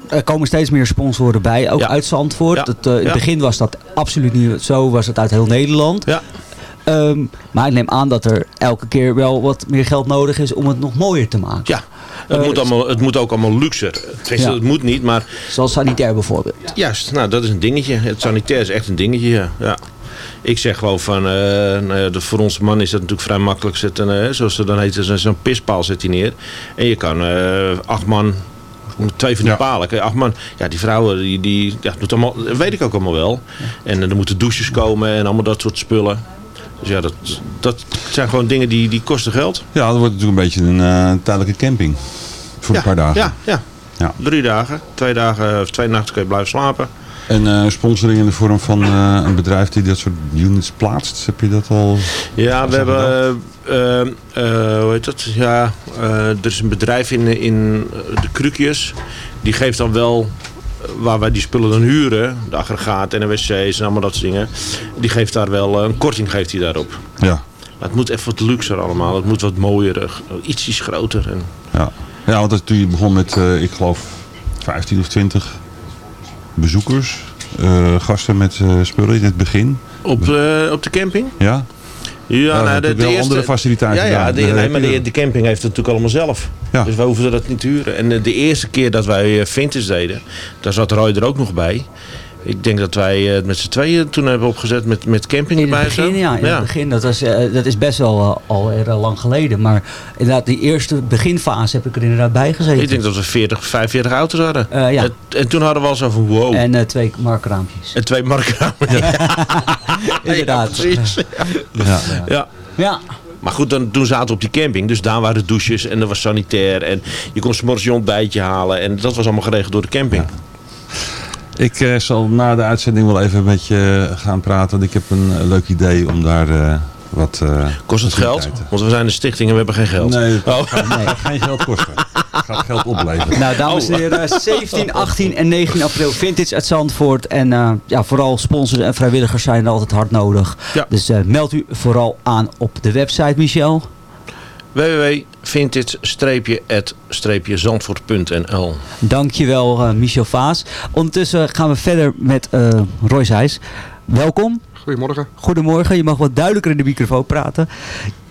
er komen steeds meer sponsoren bij, ook uit Zandvoort. Ja. Het, eh, in het begin was dat absoluut niet zo, was het uit heel Nederland. Ja. Ehm, maar ik neem aan dat er elke keer wel wat meer geld nodig is om het nog mooier te maken. Ja, het, Eh, moet, allemaal, het moet ook allemaal luxer. Ja. Het moet niet, maar Zoals sanitair bijvoorbeeld. Juist, nou dat is een dingetje. Het sanitair is echt een dingetje, ja. ja. Ik zeg gewoon van, eh, nou ja, de, voor onze man is dat natuurlijk vrij makkelijk zetten. eh, zoals ze dan heet, zo- zo'n pispaal zet hij neer. En je kan eh, acht man, twee van die palen, acht man. Ja, die vrouwen, die, die ja, doet allemaal, dat weet ik ook allemaal wel. En er moeten douches komen en allemaal dat soort spullen. Dus ja, dat, dat zijn gewoon dingen die, die kosten geld. Ja, dat wordt natuurlijk een beetje een eh, tijdelijke camping. Voor ja, een paar dagen. Ja, ja. Ja. Drie dagen, twee dagen of twee nachten kun je blijven slapen. En eh, sponsoring in de vorm van eh, een bedrijf die dat soort units plaatst. Heb je dat al? Ja, we hebben, hoe heet dat? Ja, er is een bedrijf in, in de Krukjes. Die geeft dan wel, waar wij die spullen dan huren, de aggregaat en de wc's en allemaal dat soort dingen. Die geeft daar wel, eh, een korting geeft hij daarop. Ja. Maar het moet even wat luxer allemaal. Het moet wat mooier, eh, ietsjes groter. En, Ja, ja want toen je begon met, eh, ik geloof, 15 of 20 bezoekers, gasten met spullen in het begin. op, op de camping? Ja? Ja, nou, de, de eerste, andere faciliteiten Ja, ja de, nee, maar de, de camping heeft het natuurlijk allemaal zelf. Ja. Dus wij hoeven dat niet te huren. En eh, de eerste keer dat wij eh, Vintage deden, daar zat Roy er ook nog bij. Ik denk dat wij eh, het met z'n tweeën toen hebben opgezet met, met camping In het erbij. begin, ja. In het begin, dat, was, eh, dat is best wel eh, al lang geleden. Maar inderdaad, die eerste beginfase heb ik er inderdaad bij gezeten. Ik denk dat we 40, 45 auto's hadden. Eh, ja. en, en toen hadden we al zo van wow. En eh, twee markraampjes. En twee markramen. Inderdaad. Ja, precies. Ja. Ja. Ja. Maar goed, dan, toen zaten we op die camping. Dus daar waren douches en er was sanitair. En je kon s'morgens je ontbijtje halen. En dat was allemaal geregeld door de camping. Ik eh, zal na de uitzending wel even met je gaan praten. Want ik heb een eh, leuk idee om daar eh, wat... eh, Kost het geld? Want we zijn een stichting en we hebben geen geld. Nee, het Oh. gaat, geen geld kosten. Het gaat geld opleveren. Nou, dames en Oh. heren, 17, 18 en 19 april Vintage uit Zandvoort. En eh, ja, vooral sponsors en vrijwilligers zijn er altijd hard nodig. Ja. Dus eh, meld u vooral aan op de website, Michel. www.vintage-zandvoort.nl Dankjewel, eh Michel Vaas. Ondertussen gaan we verder met eh Royce Heijs. Welkom. Goedemorgen. Goedemorgen, je mag wat duidelijker in de microfoon praten.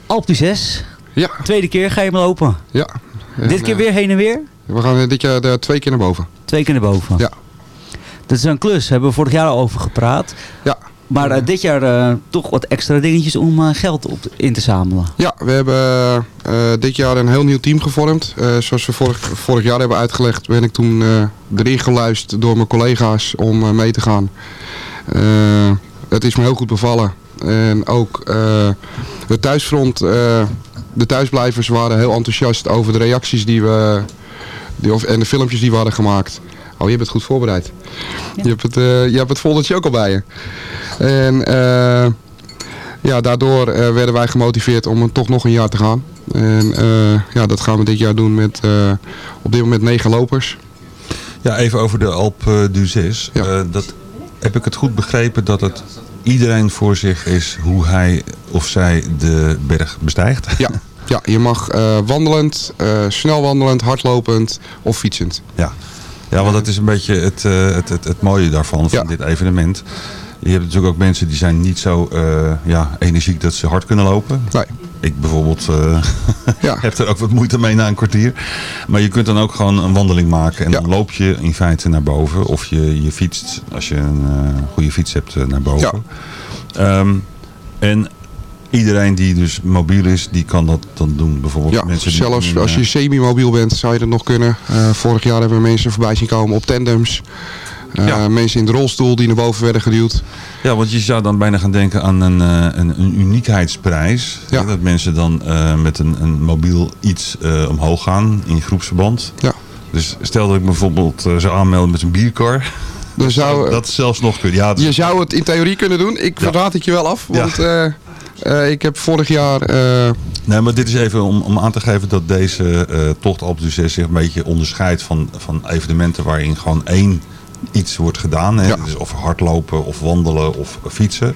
Alp 6. Ja. Tweede keer ga je hem lopen. Ja. Dit keer eh, weer heen en weer? We gaan dit jaar twee keer naar boven. Twee keer naar boven. Ja. Dat is een klus, daar hebben we vorig jaar al over gepraat. Ja. Maar eh, dit jaar eh, toch wat extra dingetjes om eh, geld op in te zamelen. Ja, we hebben dit jaar een heel nieuw team gevormd. Zoals we vorig, vorig jaar hebben uitgelegd, ben ik toen erin geluisterd door mijn collega's om mee te gaan. Het is me heel goed bevallen. En ook het thuisfront, de thuisblijvers waren heel enthousiast over de reacties die we, die, of, en de filmpjes die we hadden gemaakt. Oh, je hebt het goed voorbereid. Je, hebt het, eh, je hebt het foldertje ook al bij je. En eh, ja, daardoor eh, werden wij gemotiveerd om toch nog een jaar te gaan. En eh, ja, dat gaan we dit jaar doen met eh, op dit moment negen lopers. Ja, even over de Alp uh, d'Huez. Uh, dat heb ik het goed begrepen dat het iedereen voor zich is hoe hij of zij de berg bestijgt? Ja, ja je mag uh, wandelend, snel wandelend, hardlopend of fietsend. Ja. Ja, want dat is een beetje het, het, het, het mooie daarvan, van dit evenement. Je hebt natuurlijk ook mensen die zijn niet zo uh, ja, energiek dat ze hard kunnen lopen. Nee. Ik bijvoorbeeld uh, ja. heb er ook wat moeite mee na een kwartier. Maar je kunt dan ook gewoon een wandeling maken. En ja. dan loop je in feite naar boven. Of je, je fietst, als je een uh, goede fiets hebt, naar boven. Ja. Um, en iedereen die dus mobiel is, die kan dat dan doen. Bijvoorbeeld ja, mensen die zelfs als je semi-mobiel bent, zou je dat nog kunnen. vorig jaar hebben we mensen voorbij zien komen op tandems. Uh, ja. Mensen in de rolstoel die naar boven werden geduwd. Ja, want je zou dan bijna gaan denken aan een, een, een uniekheidsprijs. Ja. Dat mensen dan uh, met een, een mobiel iets omhoog gaan in groepsverband. Ja. Dus stel dat ik bijvoorbeeld zou aanmelden met een bierkar. Dan zou, dat zelfs nog kunnen. Ja, je zou het in theorie kunnen doen. Ik ja. raad het je wel af. Want ja. Uh, ik heb vorig jaar... Uh... Nee, maar dit is even om, om aan te geven dat deze uh, tocht op de zich een beetje onderscheidt van, van evenementen waarin gewoon één iets wordt gedaan. Hè? Ja. Dus of hardlopen of wandelen of fietsen.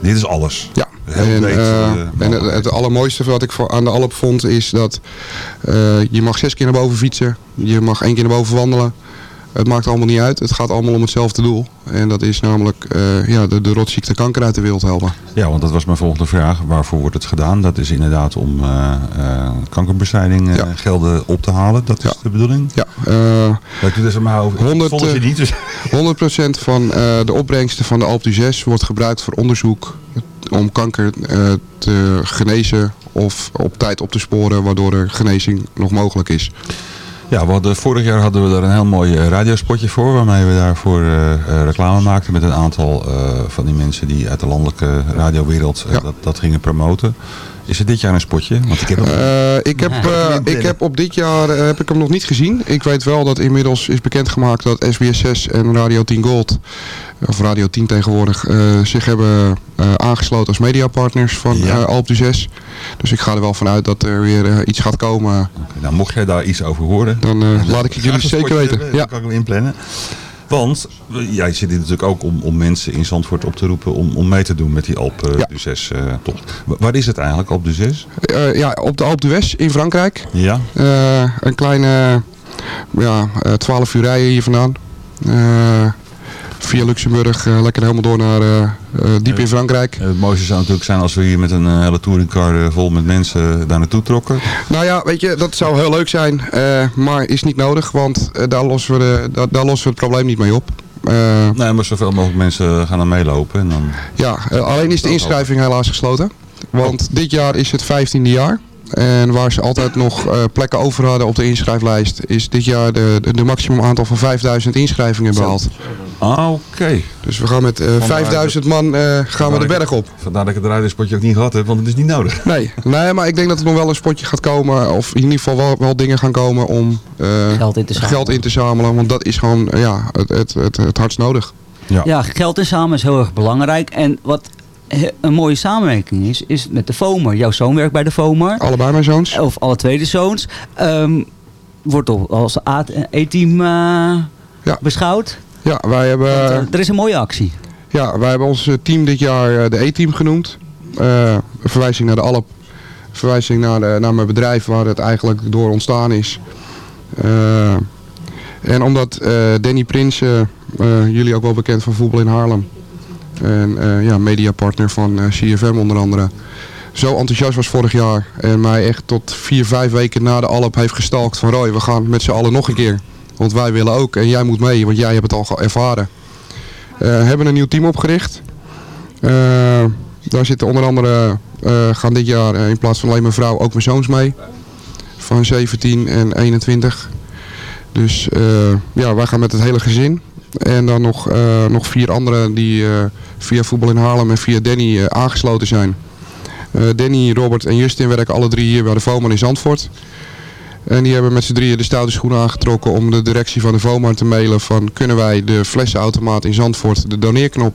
Dit is alles. Ja. Heel en, breed, en het, het allermooiste wat ik voor, aan de Alp vond is dat je mag zes keer naar boven fietsen. Je mag één keer naar boven wandelen. Het maakt allemaal niet uit. Het gaat allemaal om hetzelfde doel. En dat is namelijk uh, ja, de, de rotziekte kanker uit de wereld helpen. Ja, want dat was mijn volgende vraag. Waarvoor wordt het gedaan? Dat is inderdaad om uh, uh, kankerbestrijding ja. gelden op te halen. Dat is de bedoeling? Ja. dat doe dus maar over. 100, je niet, dus. 100% van de opbrengsten van de Alp 6 wordt gebruikt voor onderzoek om kanker te genezen of op tijd op te sporen, waardoor er genezing nog mogelijk is. Ja, hadden, vorig jaar hadden we daar een heel mooi radiospotje voor. Waarmee we daarvoor uh, reclame maakten met een aantal uh, van die mensen die uit de landelijke radiowereld uh, ja. dat, dat gingen promoten. Is er dit jaar een spotje? Want ik heb, hem... ik heb, ik heb op dit jaar heb ik hem nog niet gezien. Ik weet wel dat inmiddels is bekendgemaakt dat SBS 6 en Radio 10 Gold, of Radio 10 tegenwoordig, zich hebben aangesloten als mediapartners van ja. Alp du 6. Dus ik ga er wel vanuit dat er weer uh, iets gaat komen. Okay, nou, mocht jij daar iets over horen, dan uh, laat ik het jullie zeker weten. Dan ja. kan ik hem inplannen. Want jij zit hier natuurlijk ook om, om mensen in Zandvoort op te roepen om, om mee te doen met die Alpe uh, ja. d'Huez uh, tocht. Waar is het eigenlijk, Alpe d'Huez? Uh, ja, op de Alpe d'Huez in Frankrijk. Ja. een kleine ja, 12 uur rijden hier vandaan via Luxemburg uh, lekker helemaal door naar uh, uh, diep in Frankrijk. het mooiste zou natuurlijk zijn als we hier met een hele touringcar vol met mensen daar naartoe trokken. Nou ja, weet je, dat zou heel leuk zijn, maar is niet nodig, want daar, lossen we de, daar, daar lossen we het probleem niet mee op. nee, maar zoveel mogelijk mensen gaan er meelopen. En dan... Ja, alleen is de inschrijving helaas gesloten. Want dit jaar is het 15e jaar. En waar ze altijd nog uh, plekken over hadden op de inschrijflijst, is dit jaar de, de, de maximum aantal van 5000 inschrijvingen behaald. Ah, oké. Okay. Dus we gaan met uh, 5000 man uh, gaan we de berg op. Vandaar dat ik het radiospotje ook niet gehad heb, want het is niet nodig. Nee, nee maar ik denk dat er nog wel een spotje gaat komen, of in ieder geval wel, wel dingen gaan komen om geld, in geld, in te zamelen. Want dat is gewoon ja, het, het, het, het hardst nodig. Ja. ja, geld inzamelen is heel erg belangrijk. En wat een mooie samenwerking is, is met de FOMER. Jouw zoon werkt bij de FOMER. Allebei mijn zoons. Of alle twee de zoons. Um, wordt op als E-team uh, ja. beschouwd. Ja, wij hebben... Want, uh, er is een mooie actie. Ja, wij hebben ons team dit jaar de E-team genoemd. Uh, verwijzing naar de Alp. Verwijzing naar, de, naar mijn bedrijf waar het eigenlijk door ontstaan is. en omdat Danny Prins, jullie ook wel bekend van voetbal in Haarlem en uh, ja, mediapartner van uh, CFM onder andere. Zo enthousiast was vorig jaar en mij echt tot vier, vijf weken na de Alp heeft gestalkt van Roy, we gaan met z'n allen nog een keer. Want wij willen ook en jij moet mee, want jij hebt het al ervaren. Uh, hebben een nieuw team opgericht. daar zitten onder andere, gaan dit jaar in plaats van alleen mijn vrouw ook mijn zoons mee. Van 17 en 21. Dus ja, wij gaan met het hele gezin. En dan nog, uh, nog vier anderen die uh, via Voetbal in Haarlem en via Danny uh, aangesloten zijn. Danny, Robert en Justin werken alle drie hier bij de Voman in Zandvoort. En die hebben met z'n drieën de stoute schoenen aangetrokken om de directie van de Voman te mailen van kunnen wij de flessenautomaat in Zandvoort, de doneerknop,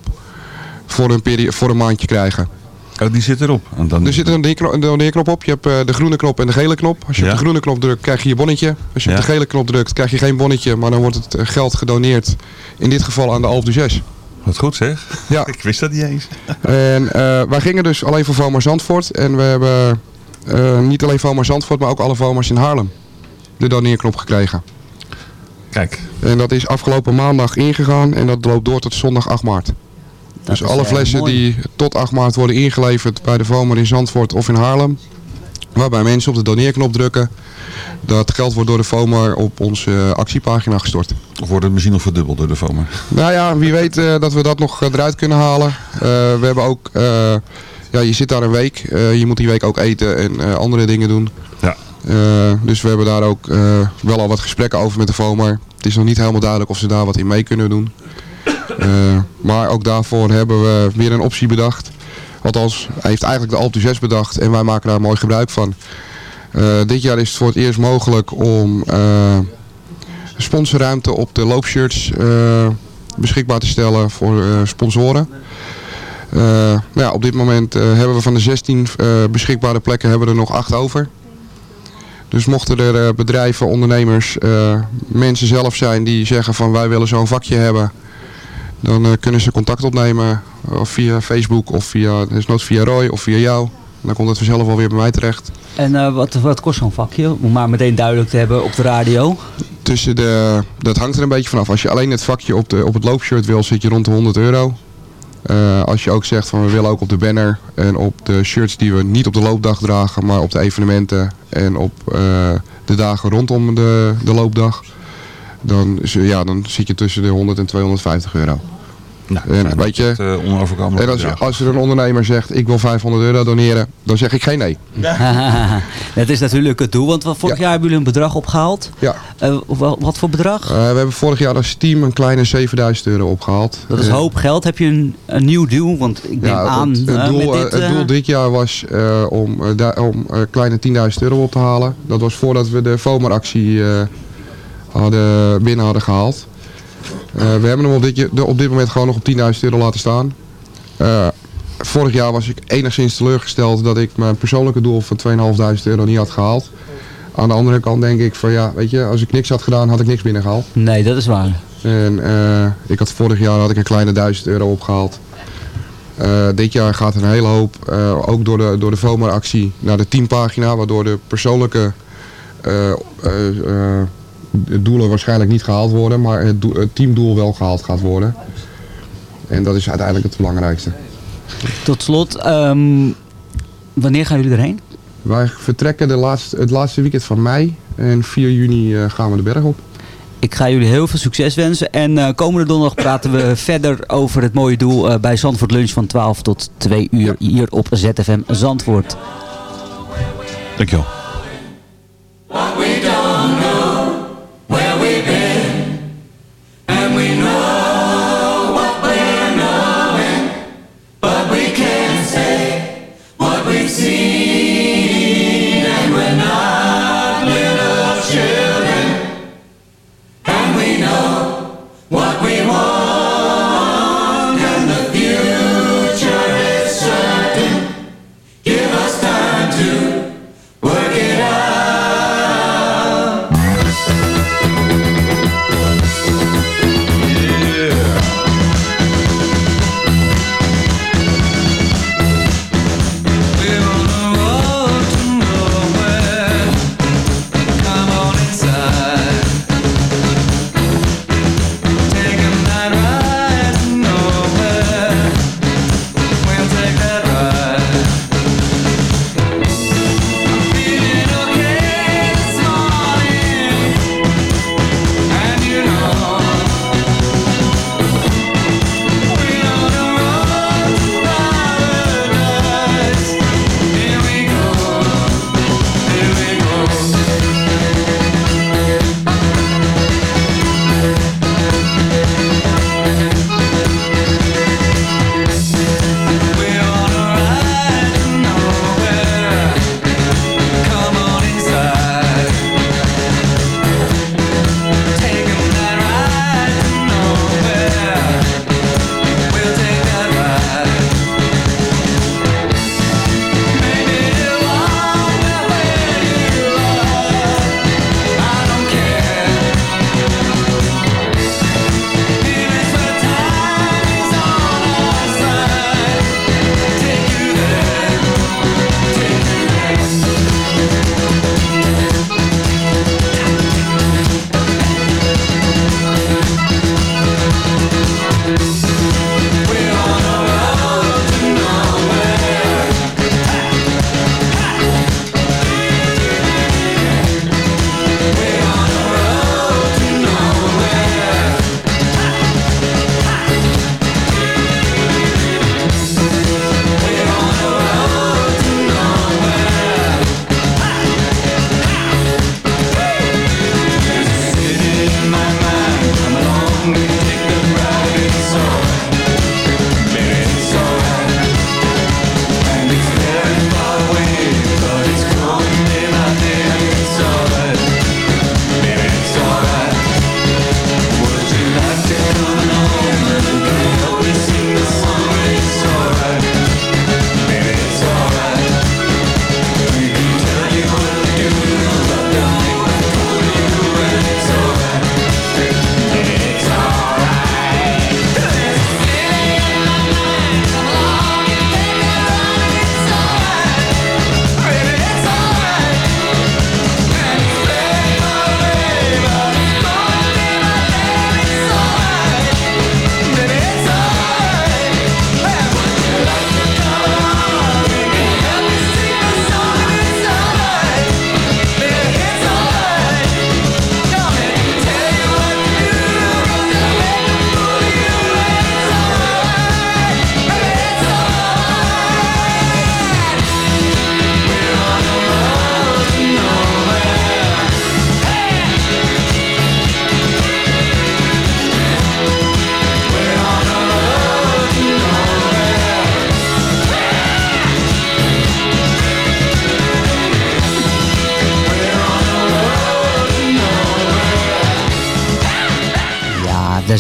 voor een, voor een maandje krijgen. Oh, die zit erop. En dan... Er zit een doneerknop, op. Je hebt eh, de groene knop en de gele knop. Als je Ja. op de groene knop drukt, krijg je je bonnetje. Als je op de gele knop drukt, krijg je geen bonnetje. Maar dan wordt het eh, geld gedoneerd. In dit geval aan de Alp du Zes. Wat goed zeg. Ja. Ik wist dat niet eens. En eh, wij gingen dus alleen voor Vomar Zandvoort. En we hebben niet alleen Vomar Zandvoort, maar ook alle Vomars in Haarlem. De doneerknop gekregen. Kijk. En dat is afgelopen maandag ingegaan. En dat loopt door tot zondag 8 maart. Dus alle flessen mooi. die tot 8 maart worden ingeleverd bij de Vomar in Zandvoort of in Haarlem. Waarbij mensen op de doneerknop drukken. Dat geld wordt door de Vomar op onze eh, actiepagina gestort. Of wordt het misschien nog verdubbeld door de FOMA? Nou ja, wie weet eh, dat we dat nog eh, eruit kunnen halen. Eh, we hebben ook, eh, ja, je zit daar een week. Eh, je moet die week ook eten en eh, andere dingen doen. Ja. Eh, dus we hebben daar ook eh, wel al wat gesprekken over met de FOMAR. Het is nog niet helemaal duidelijk of ze daar wat in mee kunnen doen. Eh, maar ook daarvoor hebben we weer een optie bedacht. Althans, hij heeft eigenlijk de Alp 6 bedacht en wij maken daar mooi gebruik van. Eh, dit jaar is het voor het eerst mogelijk om eh, sponsorruimte op de loopshirts beschikbaar te stellen voor sponsoren. Nou ja, op dit moment hebben we van de 16 eh, beschikbare plekken hebben er nog 8 over. Dus mochten er bedrijven, ondernemers, mensen zelf zijn die zeggen van wij willen zo'n vakje hebben. Dan eh, kunnen ze contact opnemen of via Facebook of via, desnoods via Roy of via jou. Dan komt het vanzelf alweer bij mij terecht. En eh, wat, wat kost zo'n vakje? Om maar meteen duidelijk te hebben op de radio. Tussen de, dat hangt er een beetje vanaf. Als je alleen het vakje op, de, op het loopshirt wil, zit je rond de 100 euro. Eh, als je ook zegt van we willen ook op de banner en op de shirts die we niet op de loopdag dragen, maar op de evenementen en op eh, de dagen rondom de, de loopdag, dan, ja, dan zit je tussen de 100 en 250 euro. Nou, en weet je, uh, onoverkomelijk en als, bedrag. als er een ondernemer zegt ik wil 500 euro doneren, dan zeg ik geen nee. dat is natuurlijk het doel, want vorig jaar hebben jullie een bedrag opgehaald. Ja. Eh, wat, wat voor bedrag? Eh, we hebben vorig jaar als team een kleine 7000 euro opgehaald. Dat is Eh, hoop geld. Heb je een, een nieuw doel? Want ik neem Ja, aan het, het eh, doel, met eh, dit... het eh, doel dit jaar was eh, om, eh, om eh, kleine 10.000 euro op te halen. Dat was voordat we de FOMAR-actie eh, hadden, binnen hadden gehaald. Eh, we hebben hem op dit, op dit moment gewoon nog op 10.000 euro laten staan. Eh, vorig jaar was ik enigszins teleurgesteld dat ik mijn persoonlijke doel van 2.500 euro niet had gehaald. Aan de andere kant denk ik van ja, weet je, als ik niks had gedaan had ik niks binnengehaald. Nee, dat is waar. En eh, ik had vorig jaar had ik een kleine 1000 euro opgehaald. Eh, dit jaar gaat een hele hoop, ook door de, door de VOMAR-actie, naar de teampagina. Waardoor de persoonlijke doelen waarschijnlijk niet gehaald worden. Maar het, doel- het teamdoel wel gehaald gaat worden. En dat is uiteindelijk het belangrijkste. Tot slot, ehm, wanneer gaan jullie erheen? Wij vertrekken de laatste, het laatste weekend van mei. En 4 juni eh, gaan we de berg op. Ik ga jullie heel veel succes wensen. En eh, komende donderdag praten we verder over het mooie doel eh, bij Zandvoort Lunch van 12 tot 2 uur hier op ZFM Zandvoort. Dankjewel.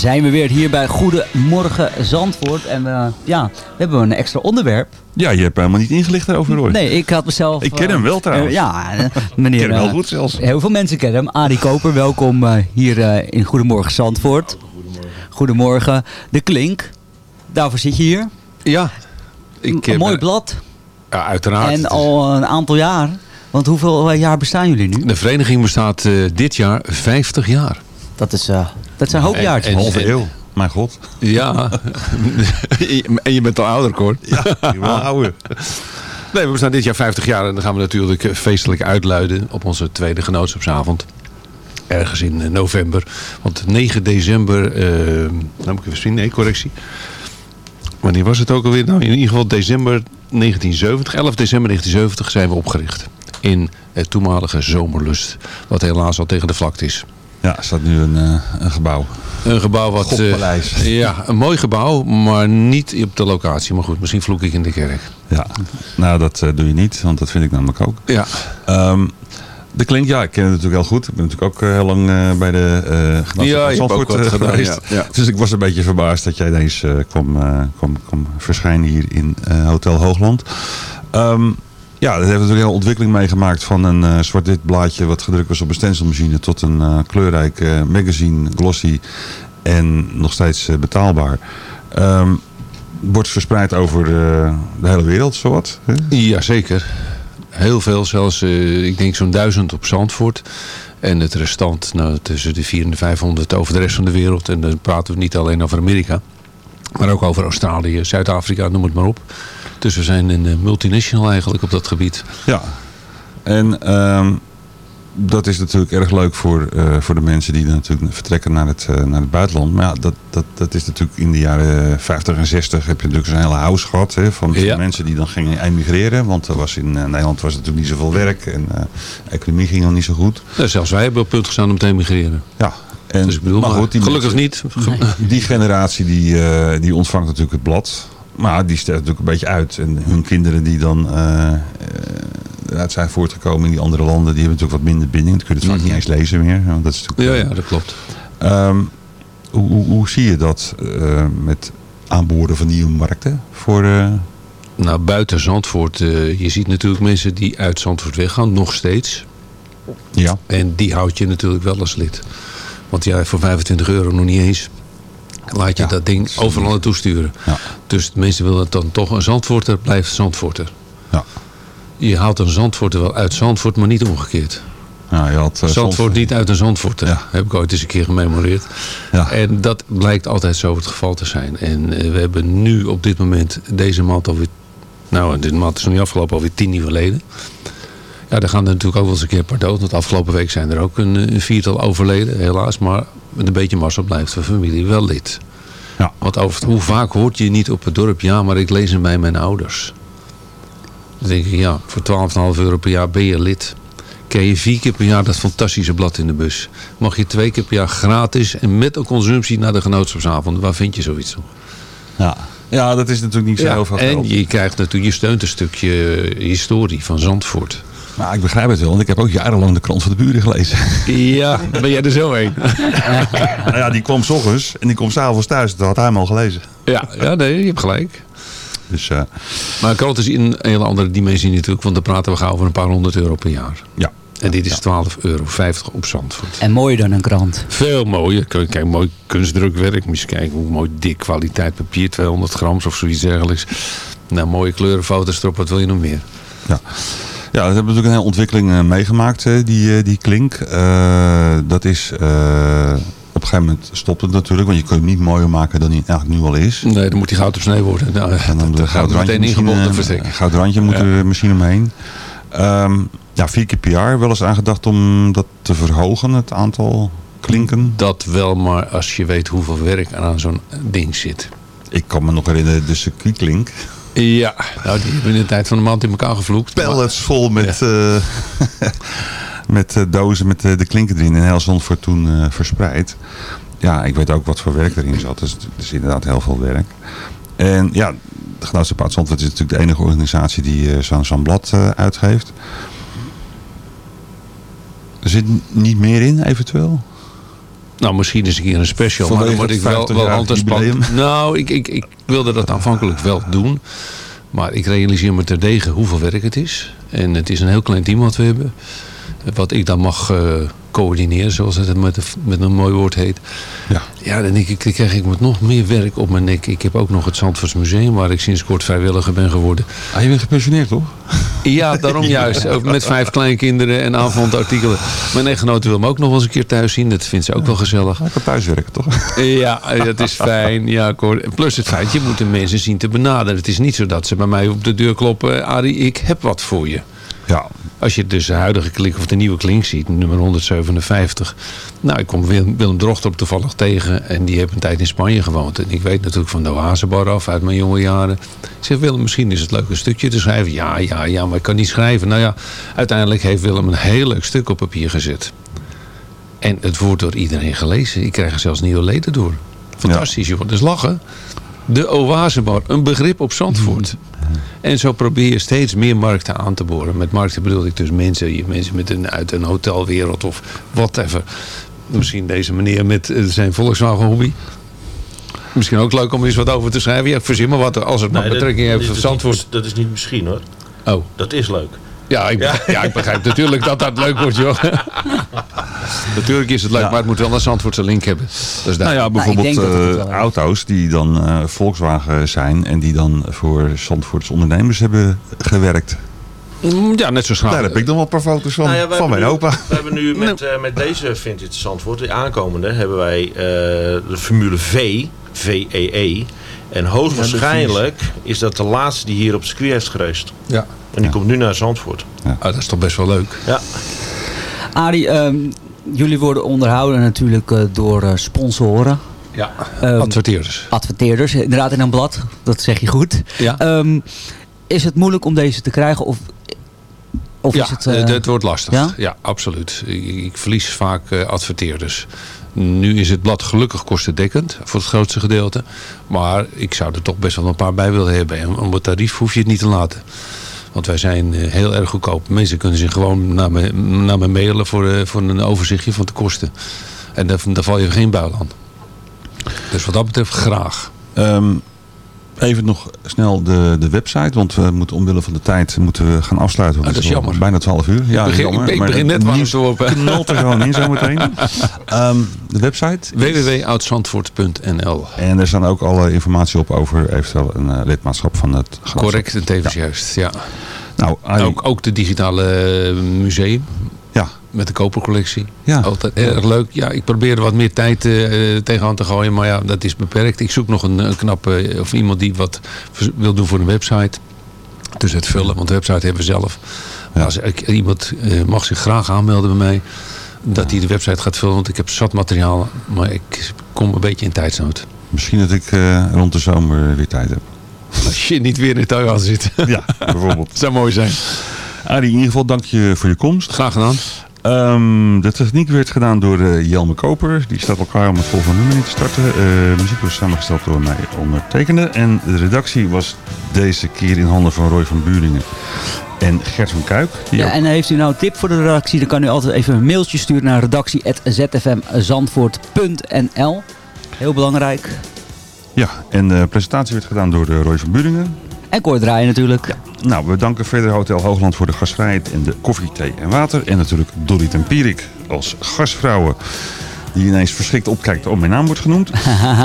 Zijn we weer hier bij Goedemorgen Zandvoort. En eh, ja, we hebben een extra onderwerp. Ja, je hebt helemaal niet ingelicht daarover, Roy. Nee, ik had mezelf... Ik ken eh, hem wel trouwens. eh, ja, eh, meneer... Ik ken hem wel eh, goed zelfs. Heel veel mensen kennen hem. Arie Koper, welkom eh, hier eh, in Goedemorgen Zandvoort. Goedemorgen. De Klink, daarvoor zit je hier. Ja. Een, Ik, een eh, mooi blad. Ja, uiteraard. En al een aantal jaar. Want hoeveel eh, jaar bestaan jullie nu? De vereniging bestaat eh, dit jaar 50 jaar. Dat, is, eh, dat zijn hoopjaartjes. En- en- Halve eeuw. Mijn god. Ja. en je bent al ouder, Cor. Ja, ik ben ouder. Nee, we bestaan dit jaar 50 jaar en dan gaan we natuurlijk eh, feestelijk uitluiden op onze tweede genootschapsavond. Ergens in eh, november. Want 9 december, eh nou moet ik even zien, nee, correctie. Wanneer was het ook alweer? Nou, in ieder geval december 1970, 11 december 1970 zijn we opgericht. In het toenmalige Zomerlust, wat helaas al tegen de vlakte is. Ja, er staat nu een, eh, een gebouw. Een gebouw wat... eh, Godpaleis. ja, een mooi gebouw, maar niet op de locatie. Maar goed, misschien vloek ik in de kerk. Ja, nou dat eh, doe je niet, want dat vind ik namelijk ook. Ja. Ehm, de Klink, ja, ik ken het natuurlijk heel goed. Ik ben natuurlijk ook heel lang bij de genootschap Ja, Zandvoort gedaan, geweest. ja, ja. Dus ik was een beetje verbaasd dat jij ineens kwam, kwam, kwam verschijnen hier in Hotel Hoogland. Ehm, ja, dat heeft natuurlijk een hele ontwikkeling meegemaakt van een eh, zwart-wit blaadje wat gedrukt was op een stencilmachine tot een eh, kleurrijk eh, magazine, glossy en nog steeds betaalbaar. Ehm, wordt verspreid over de, hele wereld, zowat. hè? Jazeker. Heel veel, zelfs ik denk zo'n duizend op Zandvoort. En het restant nou, tussen de 400 en de 500 over de rest van de wereld. En dan praten we niet alleen over Amerika. Maar ook over Australië, Zuid-Afrika, noem het maar op. Dus we zijn een multinational eigenlijk op dat gebied. Ja, en ehm, dat is natuurlijk erg leuk voor, eh, voor de mensen die dan natuurlijk vertrekken naar het, eh, naar het buitenland. Maar ja, dat, dat, dat is natuurlijk in de jaren 50 en 60 heb je natuurlijk zo'n hele house gehad hè, van, Ja. mensen die dan gingen emigreren. Want er was in eh, Nederland was natuurlijk niet zoveel werk en eh, de economie ging nog niet zo goed. Nou, zelfs wij hebben op punt gestaan om te emigreren. Ja, en, Dus ik bedoel, maar die gelukkig mensen- niet. Die generatie die, eh, die ontvangt natuurlijk het blad. Maar die sterft natuurlijk een beetje uit. En hun kinderen die dan eh, eh, eruit zijn voortgekomen in die andere landen, die hebben natuurlijk wat minder binding. Dan kun je het vaak niet eens lezen meer. Want dat is natuurlijk, Mhm. Ja, ja, dat klopt. Ehm, hoe, hoe, hoe zie je dat eh, met aanboren van nieuwe markten? Voor, eh, Nou, buiten Zandvoort, eh, je ziet natuurlijk mensen die uit Zandvoort weggaan, nog steeds. Ja. En die houd je natuurlijk wel als lid. Want ja, voor 25 euro nog niet eens laat je dat ding overal naartoe sturen. Ja. Dus de mensen willen dan toch een Zandvoorter, blijft Zandvoorter. Ja. Je haalt een Zandvoorter wel uit Zandvoort, maar niet omgekeerd. nou, je had, eh, Zandvoort Zandvoort- niet uit een Zandvoorter. Heb ik ooit eens een keer gememoreerd. Ja. En dat blijkt altijd zo het geval te zijn. En eh, we hebben nu op dit moment deze maand alweer... Nou, dit maand is nog niet afgelopen, alweer tien nieuwe leden. Ja, daar gaan er natuurlijk ook wel eens een keer paar dood. Want afgelopen week zijn er ook een, eh, een viertal overleden, helaas. Maar met een beetje massa blijft de familie wel lid. Ja. Want over, hoe vaak hoort je niet op het dorp... Ja, maar ik lees hem bij mijn ouders. Dan denk ik, ja, voor 12,5 euro per jaar ben je lid. Krijg je vier keer per jaar dat fantastische blad in de bus. Mag je twee keer per jaar gratis en met een consumptie naar de genootschapsavond. Waar vind je zoiets nog? Ja. ja, dat is natuurlijk niet zo Ja, heel veel en je krijgt natuurlijk, je steunt een stukje historie van Zandvoort. Maar ik begrijp het wel, want ik heb ook jarenlang de krant van de buren gelezen. Ja, ben jij er zo een? nou ja, die kwam s ochtends en die kwam s'avonds thuis. Dat had hij hem al gelezen. Ja, ja nee, je hebt gelijk. Dus, eh, Maar een krant is in een hele andere dimensie natuurlijk, want dan praten we gauw over een paar honderd euro per jaar. Ja. En dit is 12,50 euro op Zandvoort. En mooier dan een krant. Veel mooier. Kijk, kijk, mooi kunstdrukwerk. Moet je kijken hoe mooi dik kwaliteit papier. 200 grams of zoiets dergelijks. Nou, mooie kleurenfoto's erop. Wat wil je nog meer? Ja. Ja, dat hebben we natuurlijk een hele ontwikkeling eh, meegemaakt, die, eh, die klink. Eh, dat is, op een gegeven moment stopt het natuurlijk, want je kunt hem niet mooier maken dan hij eigenlijk nu al is. Nee, dan moet hij goud op snee worden. Nou, En dan dat gaat meteen ingebonden goud randje moet Ja. er misschien omheen. Ehm, ja, vier keer per jaar wel eens aangedacht om dat te verhogen, het aantal klinken. Dat wel, maar als je weet hoeveel werk er aan zo'n ding zit. Ik kan me nog herinneren, de circuitklink. Ja, nou, die hebben in de tijd van de maand in elkaar gevloekt. Pallets vol met, eh, met eh, dozen met eh, de klinken erin. En heel Zandvoort toen eh, verspreid. Ja, ik weet ook wat voor werk erin zat. Dus het is inderdaad heel veel werk. En ja, de Genootschap Zandvoort is natuurlijk de enige organisatie die zo'n zo'n blad uitgeeft. Er zit niet meer in, eventueel? Nou, misschien eens een keer een special. maar dan moet ik wel, 50 wel jaar anders jubileum. Nou, ik, ik, ik wilde dat aanvankelijk wel doen. Maar ik realiseer me terdege hoeveel werk het is. En het is een heel klein team wat we hebben. Wat ik dan mag eh, coördineren, zoals het met, met een mooi woord heet. Ja. ja, dan denk ik, dan krijg ik met nog meer werk op mijn nek. Ik heb ook nog het Zandvoorts Museum, waar ik sinds kort vrijwilliger ben geworden. Ah, je bent gepensioneerd, toch? Ja, daarom juist. Ook met vijf kleinkinderen en avondartikelen. Mijn echtgenote wil me ook nog wel eens een keer thuis zien. Dat vindt ze ook wel gezellig. Lekker thuiswerken, toch? Ja, dat is fijn. Ja, ik Plus het feit, je moet de mensen zien te benaderen. Het is niet zo dat ze bij mij op de deur kloppen. Arie, ik heb wat voor je. Ja. Als je dus de huidige klink of de nieuwe klink ziet, nummer 157. Nou, ik kom Willem, Willem Drochterop toevallig tegen. En die heeft een tijd in Spanje gewoond. En ik weet natuurlijk van de Oasebar af uit mijn jonge jaren. Ik zeg, Willem, misschien is het leuk een stukje te schrijven. Ja, ja, ja, maar ik kan niet schrijven. Nou ja, uiteindelijk heeft Willem een heel leuk stuk op papier gezet. En het wordt door iedereen gelezen. Ik krijg er zelfs nieuwe leden door. Fantastisch, joh. Dus lachen. De Oasebar, een begrip op Zandvoort. En zo probeer je steeds meer markten aan te boren. Met markten bedoel ik dus mensen, mensen met een, uit een hotelwereld of whatever. Misschien deze meneer met eh, zijn Volkswagen hobby. Misschien ook leuk om eens wat over te schrijven. Ja, ik verzin maar wat als het maar dat- betrekking heeft op niet- Zandvoort. Dat is niet misschien hoor. Oh. Dat is leuk. Ja, ik, ja. ik begrijp natuurlijk dat dat leuk wordt, joh. natuurlijk is het leuk, maar het moet wel een Zandvoortse link hebben. Dat is Nou ja, bijvoorbeeld eh, auto's die dan eh, Volkswagen zijn en die dan voor Zandvoorts ondernemers hebben gewerkt. Ja, net zo schat. Daar heb ik nog wel een paar foto's van, Nou ja, van mijn nu- opa. We hebben nu met, eh, met deze Vintage Zandvoort, de aankomende, hebben wij eh, de Formule V, VEE. En hoogwaarschijnlijk is dat de laatste die hier op het circuit heeft gereisd. Ja. En die komt nu naar Zandvoort. Ah, dat is toch best wel leuk. Ja. Arie, ehm, jullie worden onderhouden natuurlijk eh, door eh, sponsoren. Ja, Ehm, adverteerders. Adverteerders, inderdaad in een blad. Dat zeg je goed. Ja. Ehm, is het moeilijk om deze te krijgen? Of, of ja, is het... eh, het, het wordt lastig. ja? Ja, absoluut. Ik, ik verlies vaak eh, adverteerders. Nu is het blad gelukkig kostendekkend voor het grootste gedeelte. Maar ik zou er toch best wel een paar bij willen hebben. En om het tarief hoef je het niet te laten. Want wij zijn eh, heel erg goedkoop. Mensen kunnen zich gewoon naar me, naar me mailen voor, eh, voor een overzichtje van de kosten. En daar, val je geen buil aan. Dus wat dat betreft graag. Ehm, even nog snel de, de website, want we moeten omwille van de tijd moeten we gaan afsluiten. want Ah, dat is jammer. Bijna 12 uur. Ja, begin- jammer, ik- begin net warm te worden. knalt er gewoon in zometeen. Ehm de website? www.oudzandvoort.nl En er staan ook alle informatie op over eventueel een eh, lidmaatschap van het. Correct, en tevens juist, ja. Nou, ook, ook de digitale eh, museum. Ja. Met de kopercollectie. Ja. Altijd erg leuk. Ja, ik probeer er wat meer tijd eh, tegenaan te gooien. Maar ja, dat is beperkt. Ik zoek nog een, een knappe, of iemand die wat wil doen voor een website. Dus het vullen, want de website hebben we zelf. Als ik, iemand eh, mag zich graag aanmelden bij mij. Dat hij de website gaat vullen. Want ik heb zat materiaal. Maar ik kom een beetje in tijdsnood. Misschien dat ik eh, rond de zomer weer tijd heb. Als je niet weer in het tuin zit. Ja, bijvoorbeeld. zou mooi zijn. Arie, in ieder geval dank je voor je komst. Graag gedaan. Ehm, de techniek werd gedaan door eh, Jelme Koper. Die staat al klaar om het volgende nummer in te starten. Eh, muziek was samengesteld door mij ondertekende. En de redactie was deze keer in handen van Roy van Buringen en Gert van Kuik. Ja, ook- en heeft u nou een tip voor de redactie, dan kan u altijd even een mailtje sturen naar redactie.zfmzandvoort.nl. Heel belangrijk. ja, en de presentatie werd gedaan door eh, Roy van Buringen. En Cor Draaien natuurlijk. Nou, we danken verder Hotel Hoogland voor de gastvrijheid en de koffie, thee en water. En natuurlijk Dorrit en Pierik als gastvrouwen. Die ineens verschrikt opkijkt om mijn naam wordt genoemd.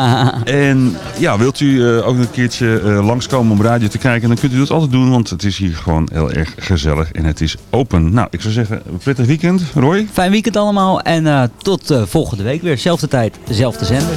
en ja, wilt u eh, ook een keertje eh, langskomen om radio te kijken, dan kunt u dat altijd doen. Want het is hier gewoon heel erg gezellig en het is open. Nou, ik zou zeggen, een prettig weekend. Roy? Fijn weekend allemaal en eh, tot volgende week weer. Zelfde tijd, zelfde zender.